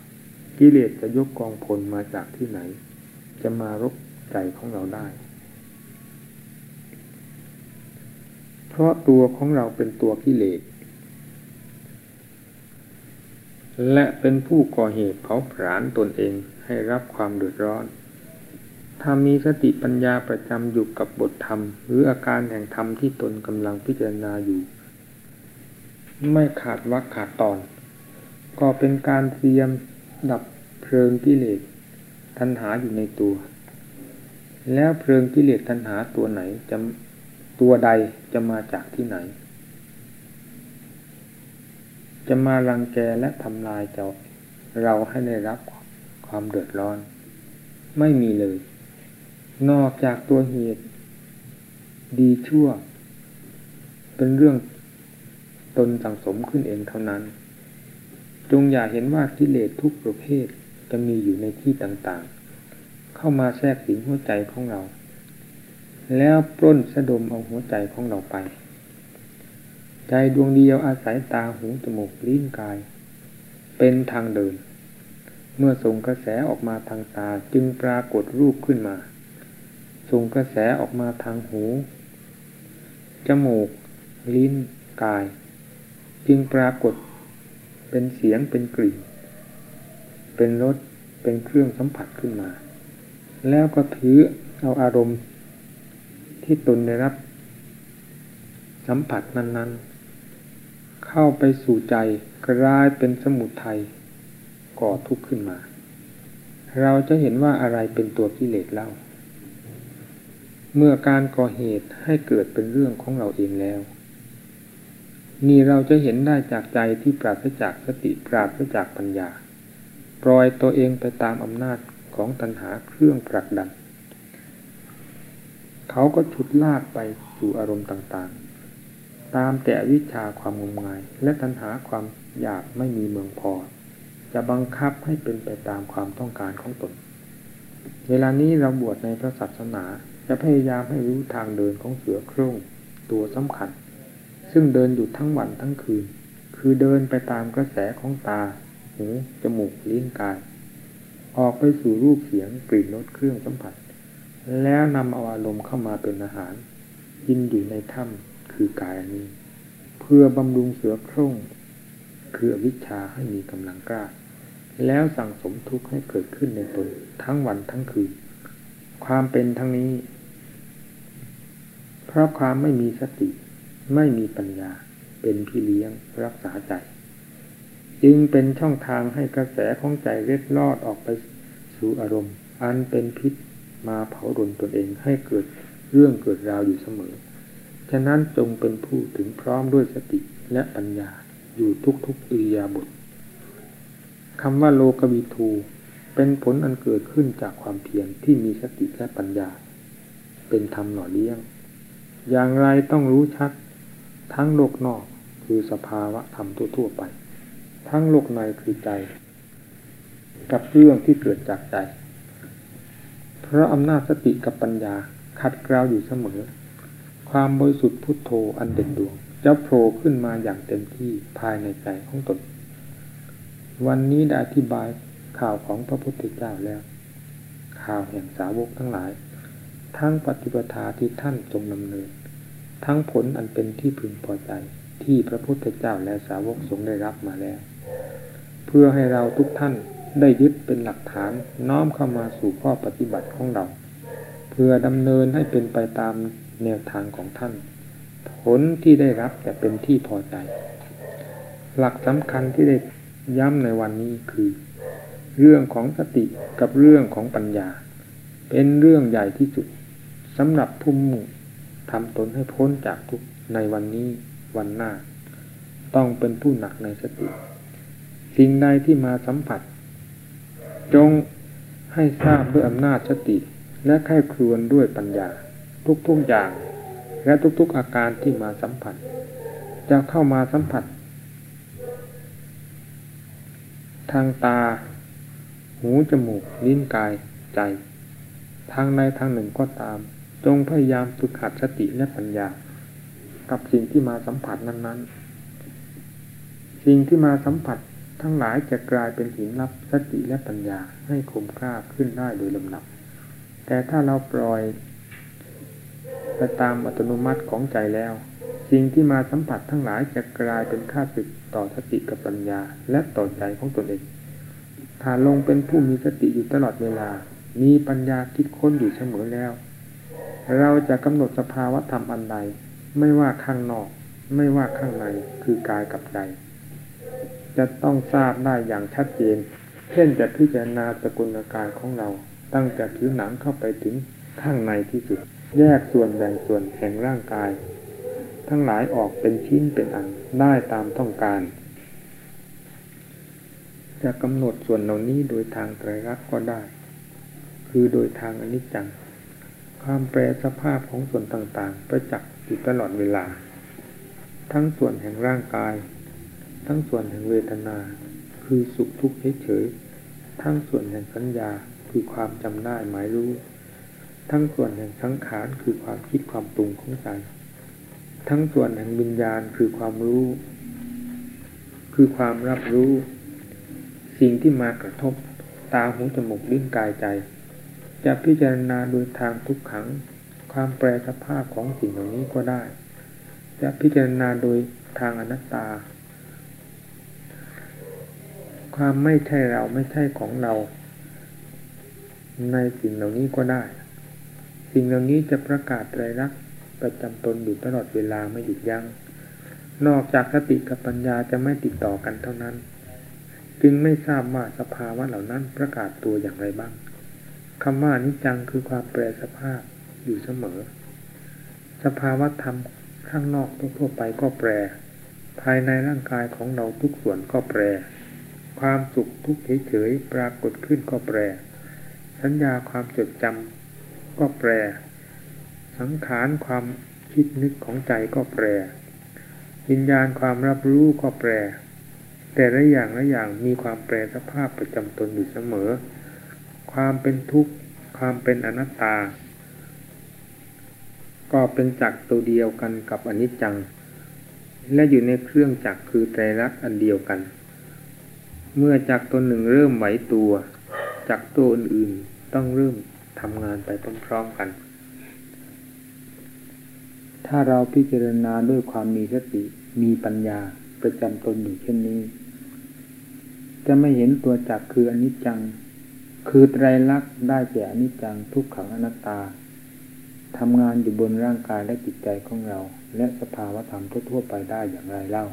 กิเลสจะยกกองพลมาจากที่ไหน จะมารบใจของเราได้ เพราะตัวของเราเป็นตัวกิเลส และเป็นผู้ก่อเหตุเผาผลาญตนเองให้รับความเดือดร้อน ถ้ามีสติปัญญาประจำอยู่กับบทธรรม หรืออาการแห่งธรรมที่ตนกำลังพิจารณาอยู่ ไม่ขาดวักขาดตอน ก็เป็นการเตรียมดับเพลิงกิเลสทันหาอยู่ในตัว แล้วเพลิงกิเลสทันหาตัวไหนจะตัวใด จะมาจากที่ไหน จะมารังแกและทำลายเจ้าเราให้ได้รับความเดือดร้อน ไม่มีเลย นอกจากตัวเหตุ ดีชั่ว เป็นเรื่องตนสังสมขึ้นเองเท่านั้น จงอย่าเห็นว่ากิเลสทุกประเภทจะมีอยู่ในที่ต่างๆ เข้ามาแทรกสิงหัวใจของเรา แล้วปล้นสะดมเอาหัวใจของเราไป ใจดวงเดียวอาศัยตาหูจมูกลิ้นกาย เป็นทางเดิน เมื่อส่งกระแสออกมาทางตาจึงปรากฏรูปขึ้นมา ส่งกระแสออกมาทางหู จมูก ลิ้น กาย จึงปรากฏ เป็นเสียงเป็นกลิ่น เป็นรสเป็นเครื่องสัมผัสขึ้นมา แล้วก็ถือเอาอารมณ์ ที่ตนได้รับ สัมผัสนั้น ๆ เข้าไปสู่ใจกลายเป็นสมุทัยก่อทุกข์ขึ้นมา เราจะเห็นว่าอะไรเป็นตัวกิเลสเล่า เมื่อการก่อเหตุให้เกิดเป็นเรื่องของเราเองแล้ว นี่เราจะเห็นได้จากใจที่ปราศจากสติปราศจากปัญญา ปล่อยตัวเองไปตามอำนาจของตัณหาเครื่องผลักดัน เขาก็ฉุดลากไปสู่อารมณ์ต่างๆ ตามแต่วิชาความงมงาย และตัณหาความอยากไม่มีเมืองพอ จะบังคับให้เป็นไปตามความต้องการของตน เวลานี้เราบวชในพระศาสนาจะพยายามให้รู้ทางเดินของเสือโคร่งตัวสำคัญ ซึ่งเดินอยู่ทั้งวันทั้งคืน คือเดินไปตามกระแสของตา หู จมูก ลิ้น กาย ออกไปสู่รูปเสียงกลิ่นรสเครื่องสัมผัส แล้วนำเอาอารมณ์เข้ามาเป็นอาหารกินอยู่ในถ้ำคือกายนี้ เพื่อบำรุงเสือโคร่ง คืออวิชชาให้มีกำลังกล้า แล้วสั่งสมทุกข์ให้เกิดขึ้นในตนทั้งวันทั้งคืน ความเป็นทั้งนี้ เพราะความไม่มีสติ ไม่มีปัญญาเป็นพี่เลี้ยงรักษาใจ จึงเป็นช่องทางให้กระแสของใจเล็ดลอดออกไปสู่อารมณ์ อันเป็นพิษ มาเผาดนตนเองให้เกิดเรื่องเกิดราวอยู่เสมอ ฉะนั้นจงเป็นผู้ถึงพร้อมด้วยสติและปัญญาอยู่ทุกๆอิริยาบถคำว่าโลกวิทูเป็นผลอันเกิดขึ้นจากความเพียรที่มีสติและปัญญา เป็นธรรมหล่อเลี้ยง อย่างไรต้องรู้ชัด ทั้งโลกนอกคือสภาวะธรรมทั่วๆไป ทั้งโลกในคือใจ กับเรื่องที่เกิดจากใจ เพราะอำนาจสติกับปัญญาขัดเกลาอยู่เสมอ ความบริสุทธิ์พุทโธอันเด่นดวงจะโผล่ขึ้นมาอย่างเต็มที่ภายในใจของตน วันนี้ได้อธิบายข่าวของพระพุทธเจ้าแล้ว ข่าวแห่งสาวกทั้งหลาย ทั้งปฏิปทาที่ท่านทรงดำเนิน ทั้งผลอันเป็นที่พึงพอใจที่พระพุทธเจ้าและสาวกทรงได้รับมาแล้ว เพื่อให้เราทุกท่าน ได้ยึดเป็นหลักฐานน้อมเข้ามาสู่ข้อปฏิบัติของเรา เพื่อดำเนินให้เป็นไปตามแนวทางของท่าน ผลที่ได้รับจะเป็นที่พอใจ หลักสำคัญที่ได้ย้ำในวันนี้คือ เรื่องของสติกับเรื่องของปัญญา เป็นเรื่องใหญ่ที่สุดสำหรับผู้มุ่งทำตนให้พ้นจากทุกในวันนี้วันหน้า ต้องเป็นผู้หนักในสติ สิ่งใดที่มาสัมผัส จงให้ทราบด้วยอำนาจสติ และไข้ครวนด้วยปัญญา ทุกๆอย่าง และทุกๆอาการที่มาสัมผัส จะเข้ามาสัมผัส ทางตา หูจมูกลิ้นกายใจ ทางในทางหนึ่งก็ตาม จงพยายามฝึกหัดสติและปัญญา กับสิ่งที่มาสัมผัสนั้น ๆ สิ่งที่มาสัมผัส ทั้งหลายจะกลายเป็นหินรับสติและปัญญาให้คมกล้าขึ้นได้โดยลำดับ แต่ถ้าเราปล่อยไปตามอัตโนมัติของใจแล้ว สิ่งที่มาสัมผัสทั้งหลายจะกลายเป็นค่าศึกต่อสติกับปัญญาและต่อใจของตนเอง ถ้าลงเป็นผู้มีสติอยู่ตลอดเวลา มีปัญญาคิดค้นอยู่เสมอแล้ว เราจะกำหนดสภาวะธรรมอันใด ไม่ว่าข้างนอก ไม่ว่าข้างในคือกายกับใจ จะต้องทราบได้อย่างชัดเจน เช่นจะพิจารณาสกุลกายของเรา ตั้งแต่ผิวหนังเข้าไปถึงข้างในที่สุด แยกส่วนแบ่งส่วนแห่งร่างกาย ทั้งหลายออกเป็นชิ้นเป็นอันได้ตามต้องการ จะกำหนดส่วนเหล่านี้โดยทางไตรลักษณ์ก็ได้ คือโดยทางอนิจจัง ความแปรสภาพของส่วนต่างๆ ประจักษ์อยู่ตลอดเวลา ทั้งส่วนแห่งร่างกาย ทั้งส่วนแห่งเวทนา คือสุขทุกข์เฉยๆทั้งส่วนแห่งสัญญาคือความจำได้หมายรู้ ทั้งส่วนแห่งสังขารคือความคิดความปรุงของใจทั้งส่วนแห่งวิญญาณคือความรู้ คือความรับรู้ สิ่งที่มากระทบตาหูจมูกลิ้นกายใจ จะพิจารณาโดยทางทุกขัง ความแปรสภาพของสิ่งเหล่านี้ก็ได้ จะพิจารณาโดยทางอนัตตา ความไม่ใช่เราไม่ใช่ของเรา ในสิ่งเหล่านี้ก็ได้ สิ่งเหล่านี้จะประกาศไตรลักษณ์ประจำตนอยู่ตลอดเวลาไม่หยุดยัง้งนอกจากสติกับปัญญาจะไม่ติดต่อกันเท่านั้น จึงไม่ทราบว่าสภาวะเหล่านั้นประกาศตัวอย่างไรบ้างคำว่านิจังคือความแปรสภาพอยู่เสมอ สภาวะธรรมข้างนอกทั่วไปก็แปร ภายในร่างกายของเราทุกส่วนก็แปร ความสุขทุกเฉยๆปรากฏขึ้นก็แปร สัญญาความจดจำก็แปร สังขารความคิดนึกของใจก็แปร วิญญาณความรับรู้ก็แปร แต่ละอย่างละอย่างมีความแปรสภาพประจำตนอยู่เสมอ ความเป็นทุกข์ ความเป็นอนัตตา ก็เป็นจักรตัวเดียวกันกับอนิจจัง และอยู่ในเครื่องจักรคือไตรลักษณ์อันเดียวกัน เมื่อจักรตัวหนึ่งเริ่มไหวตัวจักรตัวอื่นๆต้องเริ่มทำงานไปพร้อมๆกัน ถ้าเราพิจารณาด้วยความมีสติมีปัญญาประจำตนอยู่เช่นนี้ จะไม่เห็นตัวจักรคืออนิจจัง คือไตรลักษณ์ได้แก่อนิจจังทุกขังอนัตตาทำงานอยู่บนร่างกายและจิตใจของเรา และสภาวะธรรมทั่วๆไปได้อย่างไรเล่า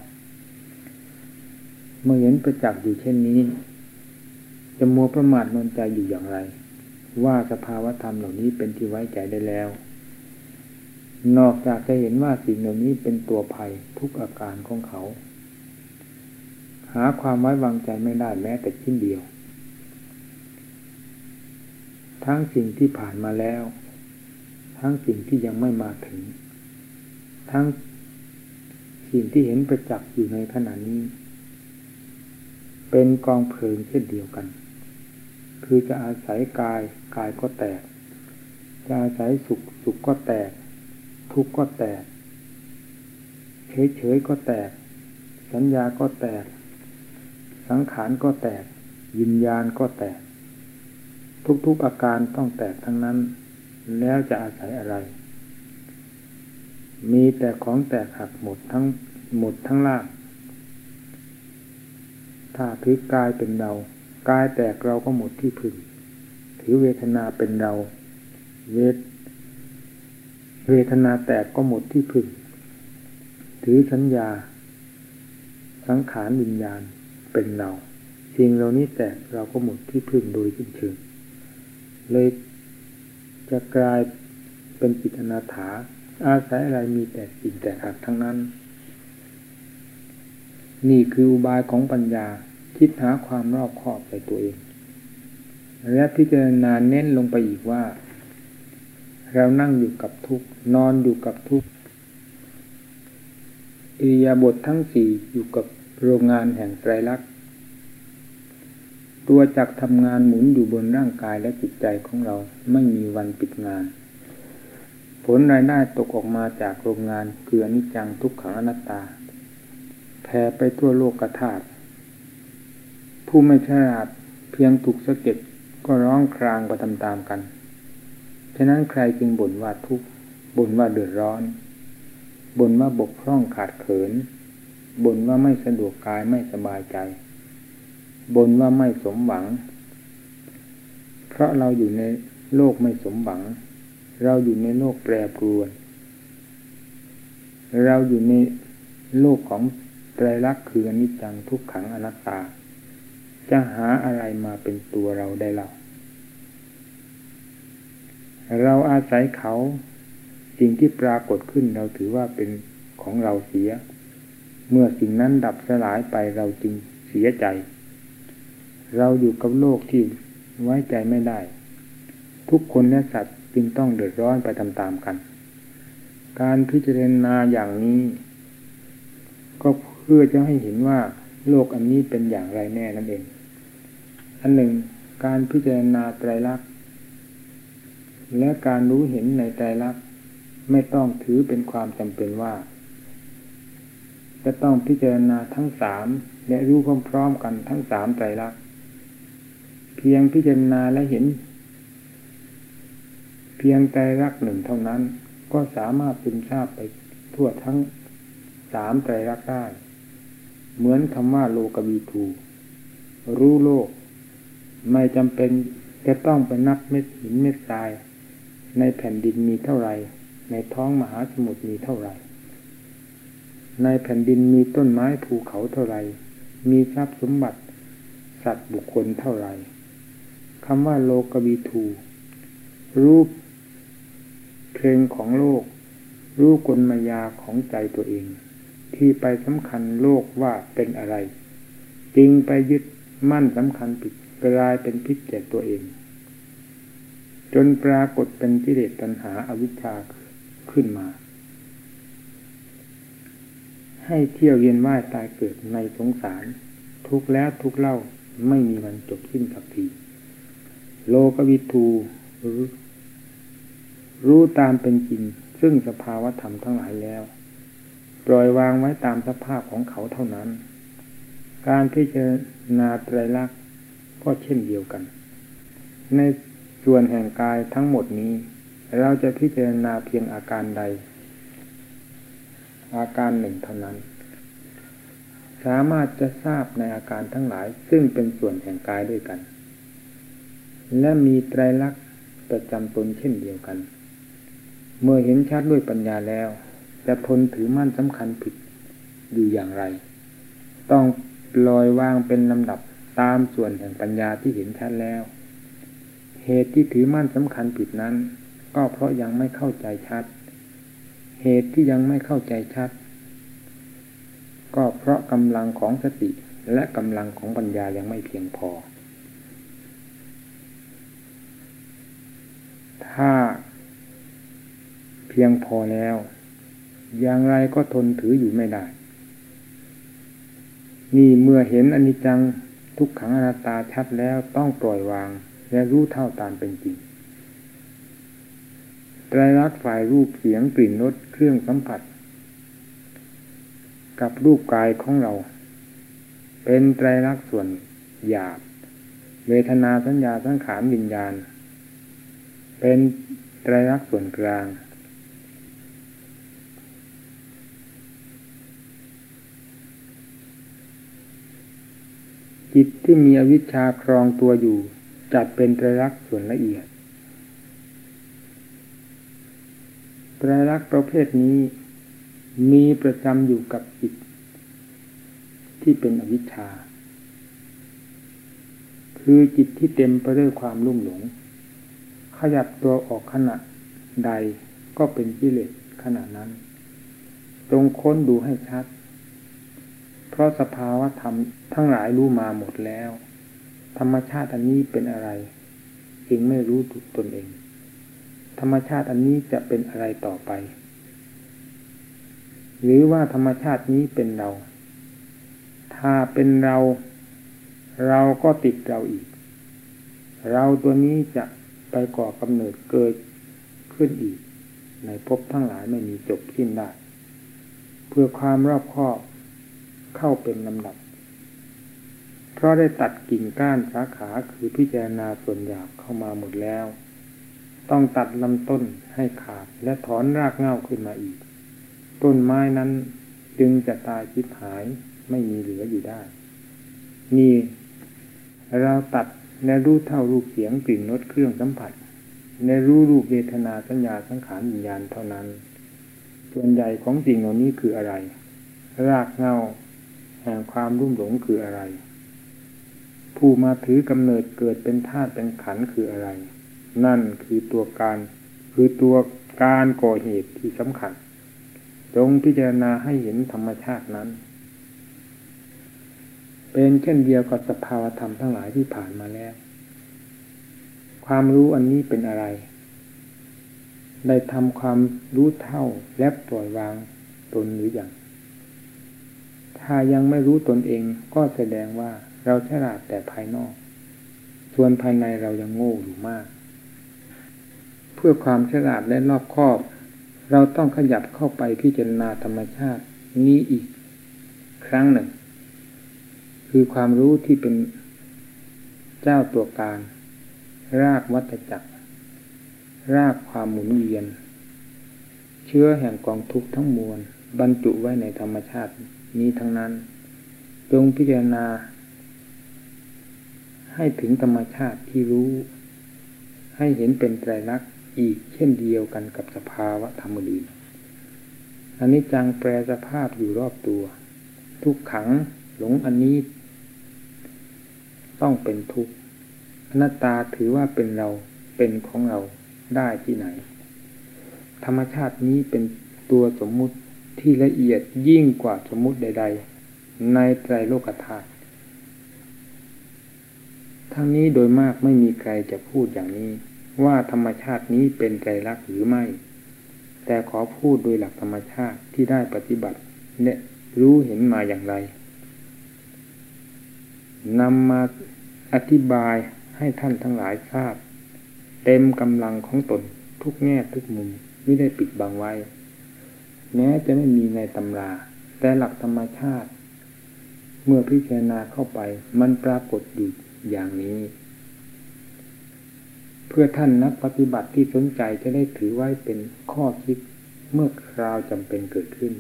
เมื่อเห็นประจักษ์อยู่เช่นนี้ จะมัวประมาทนอนใจอยู่อย่างไร ว่าสภาวธรรมเหล่านี้เป็นที่ไว้ใจได้แล้ว นอกจากจะเห็นว่าสิ่งเหล่านี้เป็นตัวภัยทุกอาการของเขา หาความไว้วางใจไม่ได้แม้แต่ชิ้นเดียว ทั้งสิ่งที่ผ่านมาแล้ว ทั้งสิ่งที่ยังไม่มาถึง ทั้งสิ่งที่เห็นประจักษ์อยู่ในขณะนี้ เป็นกองเพลิงเช่นเดียวกัน คือจะอาศัยกายกายก็แตก จะอาศัยสุขสุขก็แตก ทุกข์ก็แตก เฉยเฉยก็แตก สัญญาก็แตก สังขารก็แตกวิญญาณก็แตก ทุกๆอาการต้องแตกทั้งนั้น แล้วจะอาศัยอะไร มีแต่ของแตกหักหมดทั้งหมดทั้งล่าง ถ้าถือกายเป็นเรา กายแตกเราก็หมดที่พึ่ง ถือเวทนาเป็นเรา เวท เวทนาแตกก็หมดที่พึ่ง ถือสัญญา สังขารวิญญาณเป็นเรา สิ่งเหล่านี้แตกเราก็หมดที่พึ่งโดยสิ้นเชิงเลยจะกลายเป็นจิตอนาถา อาศัยอะไรมีแต่สิ่งแต่หักทั้งนั้น นี่คืออุบายของปัญญาคิดหาความรอบคอบใส่ตัวเอง และพิจารณาเน้นลงไปอีกว่า เรานั่งอยู่กับทุกนอนอยู่กับทุกอิริยาบถททั้งสี่อยู่กับโรงงานแห่งไตรลักษณ์ตัวจักทำงานหมุนอยู่บนร่างกายและจิตใจของเราไม่มีวันปิดงาน ผลรายได้ตกออกมาจากโรงงานคืออนิจจังทุกขังอนัตตา ผ่ไปทั่วโลกกระถาผู้ไม่ฉลาดเพียงถูกสะเก็ดก็ร้องครางไปตามๆกัน ฉะนั้นใครจึงบ่นว่าทุกข์บ่นว่าเดือดร้อน บ่นว่าบกพร่องขาดเขิน บ่นว่าไม่สะดวกกายไม่สบายใจ บ่นว่าไม่สมหวัง เพราะเราอยู่ในโลกไม่สมหวัง เราอยู่ในโลกแปรปรวน เราอยู่ในโลกของ ไตรลักษณ์คืออนิจจังทุกขังอนัตตา จะหาอะไรมาเป็นตัวเราได้เล่าเราอาศัยเขาสิ่งที่ปรากฏขึ้นเราถือว่าเป็นของเราเสีย เมื่อสิ่งนั้นดับสลายไปเราจึงเสียใจ เราอยู่กับโลกที่ไว้ใจไม่ได้ ทุกคนและสัตว์จึงต้องเดือดร้อนไปตามๆกัน การพิจารณาอย่างนี้ ก็เพื่อจะให้เห็นว่าโลกอันนี้เป็นอย่างไรแน่นั่นเอง อันหนึ่งการพิจารณาไตรลักษณ์และการรู้เห็นในใจรักไม่ต้องถือเป็นความจำเป็นว่า จะต้องพิจารณาทั้งสามและรู้พร้อมๆกันทั้งสามใจรักเพียงพิจารณาและเห็น เพียงใจรักหนึ่งเท่านั้น ก็สามารถซึมซาบไปทั่วทั้งสามใจรักได้ เหมือนคำว่าโลกบีทูรู้โลก ไม่จำเป็นจะต้องไปนับเม็ดหินเม็ดทราย ในแผ่นดินมีเท่าไรในท้องมหาสมุทรมีเท่าไรในแผ่นดินมีต้นไม้ภูเขาเท่าไรมีทรัพย์สมบัติ สัตว์บุคคลเท่าไรคำว่าโลกบีทู รูปเพลงของโลก รูปกลมายาของใจตัวเอง ที่ไปสำคัญโลกว่าเป็นอะไร จริงไปยึดมั่นสำคัญผิดกลายเป็นพิษแก่ตัวเอง จนปรากฏเป็นกิเลสตัณหาอาวิชชาขึ้นมา ให้เที่ยวเวียนว่ายตายเกิดในสงสาร ทุกแล้วทุกเล่าไม่มีวันจบสิ้นสักทีโลกวิทูรู้ตามเป็นจริง ซึ่งสภาวะธรรมทั้งหลายแล้ว ปล่อยวางไว้ตามสภาพของเขาเท่านั้น การพิจารณาไตรลักษณ์ก็เช่นเดียวกัน ในส่วนแห่งกายทั้งหมดนี้ เราจะพิจารณาเพียงอาการใด อาการหนึ่งเท่านั้น สามารถจะทราบในอาการทั้งหลาย ซึ่งเป็นส่วนแห่งกายด้วยกัน และมีไตรลักษณ์ประจำตนเช่นเดียวกัน เมื่อเห็นชัดด้วยปัญญาแล้ว จะทนถือมั่นสำคัญผิดอยู่อย่างไร ต้องลอยวางเป็นลำดับตามส่วนแห่งปัญญาที่เห็นชัดแล้ว เหตุที่ถือมั่นสำคัญผิดนั้น ก็เพราะยังไม่เข้าใจชัด เหตุที่ยังไม่เข้าใจชัด ก็เพราะกำลังของสติและกำลังของปัญญายังไม่เพียงพอ ถ้าเพียงพอแล้ว อย่างไรก็ทนถืออยู่ไม่ได้ นี่เมื่อเห็นอนิจจังทุกขังอนัตตาชัดแล้วต้องปล่อยวางและรู้เท่าตามเป็นจริงไตรลักษณ์ฝ่ายรูปเสียงกลิ่นรสเครื่องสัมผัส กับรูปกายของเรา เป็นไตรลักษณ์ส่วนหยาบ เวทนาสัญญาสังขารวิญญาณ เป็นไตรลักษณ์ส่วนกลาง จิตที่มีอวิชชาครองตัวอยู่ จัดเป็นไตรลักษณ์ส่วนละเอียดไตรลักษณ์ประเภทนี้มีประจำอยู่กับจิต ที่เป็นอวิชชา คือจิตที่เต็มไปด้วยความลุ่มหลง ขยับตัวออกขณะใดก็เป็นกิเลสขณะนั้น ตรงค้นดูให้ชัด เพราะสภาวะธรรมทั้งหลายรู้มาหมดแล้ว ธรรมชาติอันนี้เป็นอะไรจึงไม่รู้ถูกตนเอง ธรรมชาติอันนี้จะเป็นอะไรต่อไป หรือว่าธรรมชาตินี้เป็นเรา ถ้าเป็นเรา เราก็ติดเราอีก เราตัวนี้จะไปก่อกำเนิดเกิดขึ้นอีก ในภพทั้งหลายไม่มีจบสิ้นได้ เพื่อความรอบคอบ เข้าเป็นลำดับ เพราะได้ตัดกิ่งก้านสาขาคือพิจารณาส่วนหยาบเข้ามาหมดแล้ว ต้องตัดลำต้นให้ขาดและถอนรากเง้าขึ้นมาอีก ต้นไม้นั้นจึงจะตายคิดหายไม่มีเหลืออยู่ได้ นี่เราตัดในรู้เท่ารูปเสียงกลิ่นรสเครื่องสัมผัสในรู้รูปเวทนาสัญญาสังขารวิญญาณเท่านั้น ส่วนใหญ่ของสิ่งเหล่านี้คืออะไร รากเงา แห่งความรุ่มหลงคืออะไร ผู้มาถือกำเนิดเกิดเป็นธาตุเป็นขันคืออะไร นั่นคือตัวการคือตัวการก่อเหตุที่สำคัญจงพิจารณาให้เห็นธรรมชาตินั้น เป็นเช่นเดียวกับสภาวธรรมทั้งหลายที่ผ่านมาแล้ว ความรู้อันนี้เป็นอะไร ได้ทำความรู้เท่าและปล่อยวางตนหรืออยัง ถ้ายังไม่รู้ตนเองก็แสดงว่าเราฉลาดแต่ภายนอก ส่วนภายในเรายังโง่อยู่มาก เพื่อความฉลาดและรอบคอบ เราต้องขยับเข้าไปพิจารณาธรรมชาตินี้อีก ครั้งหนึ่ง คือความรู้ที่เป็นเจ้าตัวการ รากวัฏจักร รากความหมุนเวียน เชื้อแห่งกองทุกข์ทั้งมวลบรรจุไว้ในธรรมชาติ นี้ทั้งนั้น จงพิจารณา ให้ถึงธรรมชาติที่รู้ ให้เห็นเป็นไตรลักษณ์อีกเช่นเดียวกันกับสภาวะธรรมอื่นอันนี้จังแปลสภาพอยู่รอบตัว ทุกขังหลงอันนี้ ต้องเป็นทุกข์อนัตตาถือว่าเป็นเราเป็นของเราได้ที่ไหน ธรรมชาตินี้เป็นตัวสมมุติ ที่ละเอียดยิ่งกว่าสมมุติใด ๆ ในไตรโลกธาตุทั้งนี้โดยมากไม่มีใครจะพูดอย่างนี้ ว่าธรรมชาตินี้เป็นไตรลักษณ์หรือไม่ แต่ขอพูดโดยหลักธรรมชาติที่ได้ปฏิบัติเนี่ยรู้เห็นมาอย่างไรนำมาอธิบายให้ท่านทั้งหลายทราบ เต็มกำลังของตนทุกแง่ทุกมุมไม่ได้ปิดบังไว้ แม้จะไม่มีในตำรา แต่หลักธรรมชาติ เมื่อพิจารณาเข้าไป มันปรากฏอยู่อย่างนี้ เพื่อท่านนักปฏิบัติที่สนใจจะได้ถือไว้เป็นข้อคิดเมื่อคราวจำเป็นเกิดขึ้น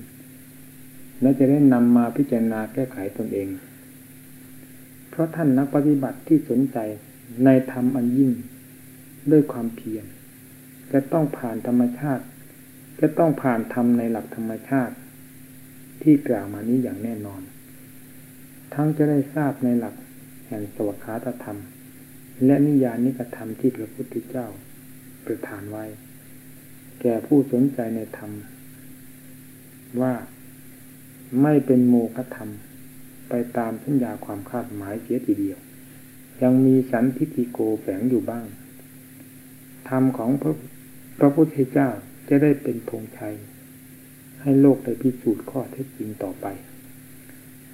และจะได้นำมาพิจารณาแก้ไขตนเอง เพราะท่านนักปฏิบัติที่สนใจในธรรมอันยิ่งด้วยความเพียรจะต้องผ่านธรรมชาติ จะต้องผ่านธรรมในหลักธรรมชาติที่กล่าวมานี้อย่างแน่นอน ทั้งจะได้ทราบในหลักแห่งสวัสดิธรรม และนิยานิกธรรมที่พระพุทธเจ้าประทานไว้ แก่ผู้สนใจในธรรม ว่าไม่เป็นโมฆะธรรม ไปตามสัญญาความคาดหมายเสียทีเดียว ยังมีสันทิฏฐิโกแฝงอยู่บ้าง ธรรมของพระพระพุทธเจ้า จะได้เป็นธงชัย ให้โลกได้พิสูจน์ข้อเท็จจริงต่อไป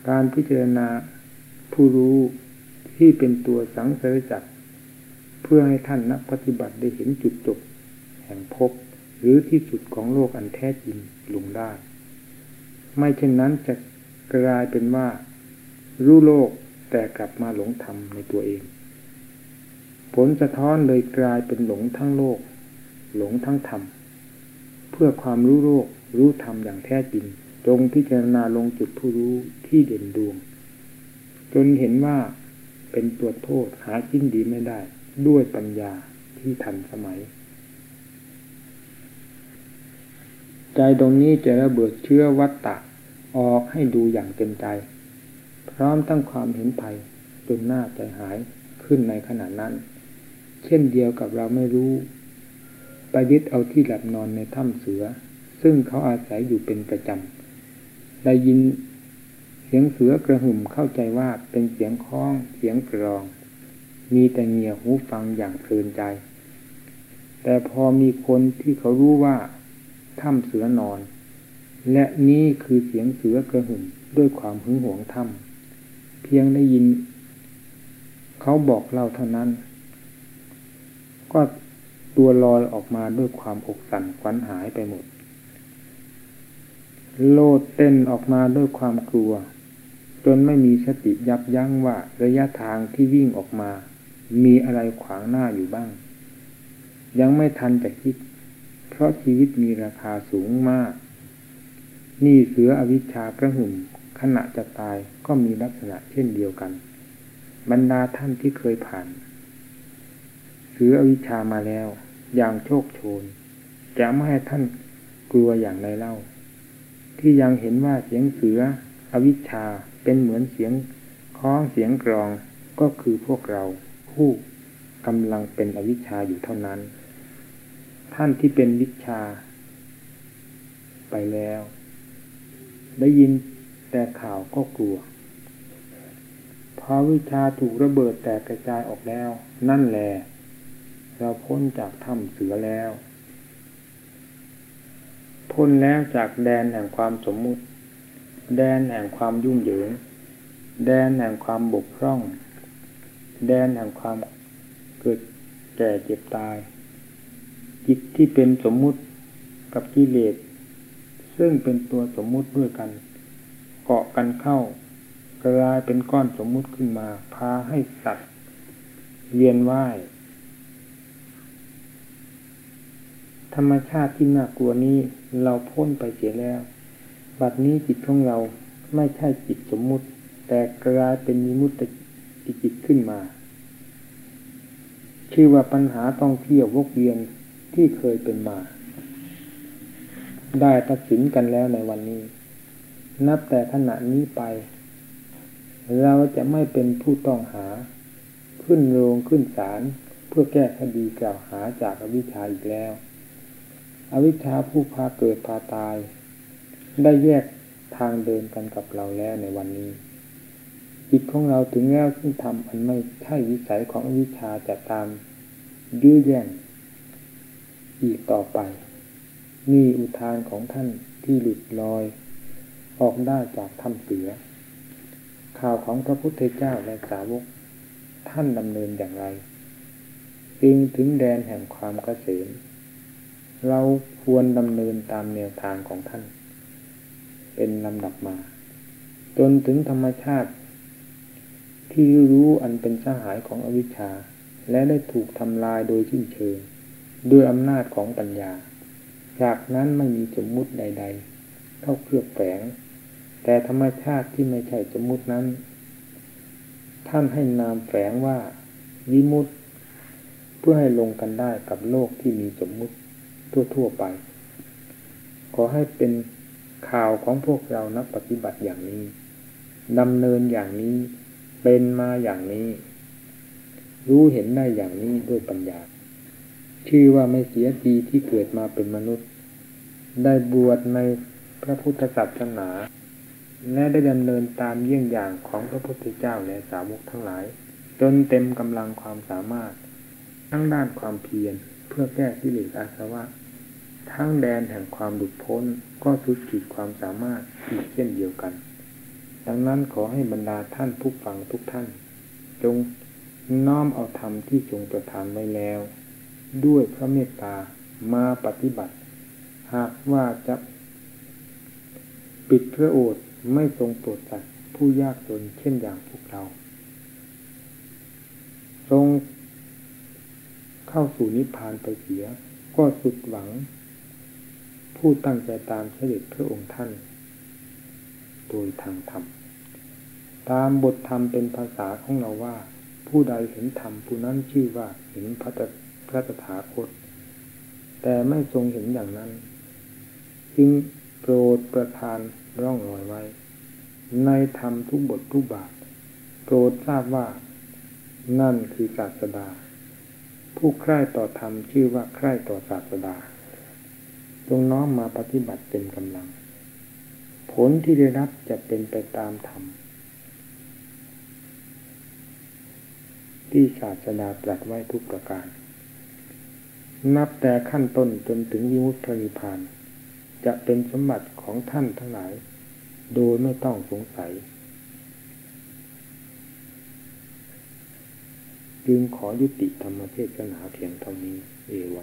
การพิจารณาผู้รู้ที่เป็นตัวสังสารจักรเพื่อให้ท่านนักปฏิบัติได้เห็นจุดจบ แห่งภพหรือที่สุดของโลกอันแท้จริงลงได้ ไม่เช่นนั้นจะกลายเป็นว่า รู้โลกแต่กลับมาหลงธรรมในตัวเอง ผลสะท้อนเลยกลายเป็นหลงทั้งโลก หลงทั้งธรรม เพื่อความรู้โลกรู้ธรรมอย่างแท้จริงจงพิจารณาลงจุดผู้รู้ที่เด่นดวง จนเห็นว่าเป็นตัวโทษหาชิ้นดีไม่ได้ ด้วยปัญญาที่ทันสมัย ใจตรงนี้จะระเบิดเชื้อวัตตะออกให้ดูอย่างเต็มใจ พร้อมตั้งความเห็นภัยจนหน้าใจหายขึ้นในขณะนั้น เช่นเดียวกับเราไม่รู้ ไปยึดเอาที่หลับนอนในถ้ำเสือ ซึ่งเขาอาศัยอยู่เป็นประจำ ได้ยินเสียงเสือกระหึ่มเข้าใจว่าเป็นเสียงคล้องเสียงกรอง มีแต่เงียหูฟังอย่างเพลินใจ แต่พอมีคนที่เขารู้ว่าถ้ำเสือนอน และนี่คือเสียงเสือกระหึ่มด้วยความหึงหวงถ้ำเพียงได้ยิน เขาบอกเล่าเท่านั้น ก็ ตัวลอยออกมาด้วยความอกสั่นขวัญหายไปหมด โลดเต้นออกมาด้วยความกลัว จนไม่มีสติยับยั้งว่าระยะทางที่วิ่งออกมา มีอะไรขวางหน้าอยู่บ้าง ยังไม่ทันจะคิด เพราะชีวิตมีราคาสูงมาก นี่เสืออวิชชากระหึ่มขณะจะตายก็มีลักษณะเช่นเดียวกัน บรรดาท่านที่เคยผ่าน ถืออวิชามาแล้ว อย่างโชคโชนจะไม่ให้ท่านกลัวอย่างไรเล่า ที่ยังเห็นว่าเสียงเสือ อวิชชาเป็นเหมือนเสียงคล้องเสียงกรองก็คือพวกเราผู้กำลังเป็นอวิชชาอยู่เท่านั้น ท่านที่เป็นวิชา ไปแล้ว ได้ยินแต่ข่าวก็กลัวพอวิชาถูกระเบิดแตกกระจายออกแล้ว นั่นแหละ เราพ้นจากถ้ำเสือแล้ว พ้นแล้วจากแดนแห่งความสมมุติ แดนแห่งความยุ่งเหยิง แดนแห่งความบกพร่อง แดนแห่งความเกิดแก่เจ็บตาย จิตที่เป็นสมมุติกับกิเลสซึ่งเป็นตัวสมมุติด้วยกัน เกาะกันเข้ากลายเป็นก้อนสมมุติขึ้นมา พาให้สัตว์เวียนว่าย ธรรมชาติที่น่ากลัวนี้เราพ้นไปเสียแล้ว บัดนี้จิตของเราไม่ใช่จิตสมมุติ แต่กลายเป็นมิมุตติจิตขึ้นมา ชื่อว่าปัญหาต้องเที่ยววกเวียนที่เคยเป็นมา ได้ตัดสินกันแล้วในวันนี้ นับแต่ขณะนี้ไป เราจะไม่เป็นผู้ต้องหา ขึ้นโรงขึ้นศาลเพื่อแก้คดีกล่าวหาจากอวิชชาอีกแล้ว อวิชชาผู้พาเกิดพาตาย ได้แยกทางเดินกันกับเราแล้วในวันนี้ จิตของเราถึงแล้วซึ่งทำอันไม่ใช่วิสัยของอวิชชาจะตามยื้อแย่งอีกต่อไปมีอุทานของท่านที่หลุดลอย ออกได้จากถ้ำเสือ ข่าวของพระพุทธเจ้าและสาวก ท่านดำเนินอย่างไร จึงถึงแดนแห่งความเกษม เราควรดำเนินตามแนวทางของท่าน เป็นลำดับมา จนถึงธรรมชาติ ที่รู้อันเป็นสหายของอวิชชา และได้ถูกทำลายโดยสิ้นเชิงด้วยอำนาจของปัญญา จากนั้นไม่มีสมมุติใด ๆ เข้าเคลือบแฝง แต่ธรรมชาติที่ไม่ใช่สมมุตินั้น ท่านให้นามแฝงว่าวิมุตติเพื่อให้ลงกันได้กับโลกที่มีสมมุติ ทั่วๆไป ขอให้เป็นข่าวของพวกเรานักปฏิบัติอย่างนี้ดำเนินอย่างนี้เป็นมาอย่างนี้ รู้เห็นได้อย่างนี้ด้วยปัญญา ชื่อว่าไม่เสียดีที่เกิดมาเป็นมนุษย์ ได้บวชในพระพุทธศาสนา และได้ดำเนินตามเยี่ยงอย่างของพระพุทธเจ้าและสาวกทั้งหลาย จนเต็มกำลังความสามารถ ทั้งด้านความเพียรเพื่อแก้กิเลสอาสวะ ทั้งแดนแห่งความหลุดพ้นก็สุดขีดความสามารถอีกเช่นเดียวกัน ดังนั้นขอให้บรรดาท่านผู้ฟังทุกท่าน จงน้อมเอาธรรมที่ทรงประทานไว้แล้ว ด้วยพระเมตตามาปฏิบัติ หากว่าจะปิดพระโอษฐ์ไม่ทรงโปรดสัตว์ผู้ยากจนเช่นอย่างพวกเรา ทรงเข้าสู่นิพพานไปเสีย ก็สุดหวัง ผู้ตั้งใจตามเสด็จพระองค์ท่าน โดยทางธรรม ตามบทธรรมเป็นภาษาของเราว่า ผู้ใดเห็นธรรมผู้นั้นชื่อว่าเห็นพระพระตถาคต แต่ไม่ทรงเห็นอย่างนั้น จึงโปรดประทานร่องรอยไว้ ในธรรมทุกบททุกบาท โปรดทราบว่า นั่นคือศาสดา ผู้ใคร่ต่อธรรมชื่อว่าใคร่ต่อศาสดา จงน้อมมาปฏิบัติเต็มกำลัง ผลที่ได้รับจะเป็นไปตามธรรมที่ศาสนาตรัสไว้ทุกประการ นับแต่ขั้นต้นจนถึงวิมุตตินิพาน จะเป็นสมบัติของท่านทั้งหลาย โดยไม่ต้องสงสัย จึงขอยุติธรรมเทศนาเพียงเท่านี้เอวะ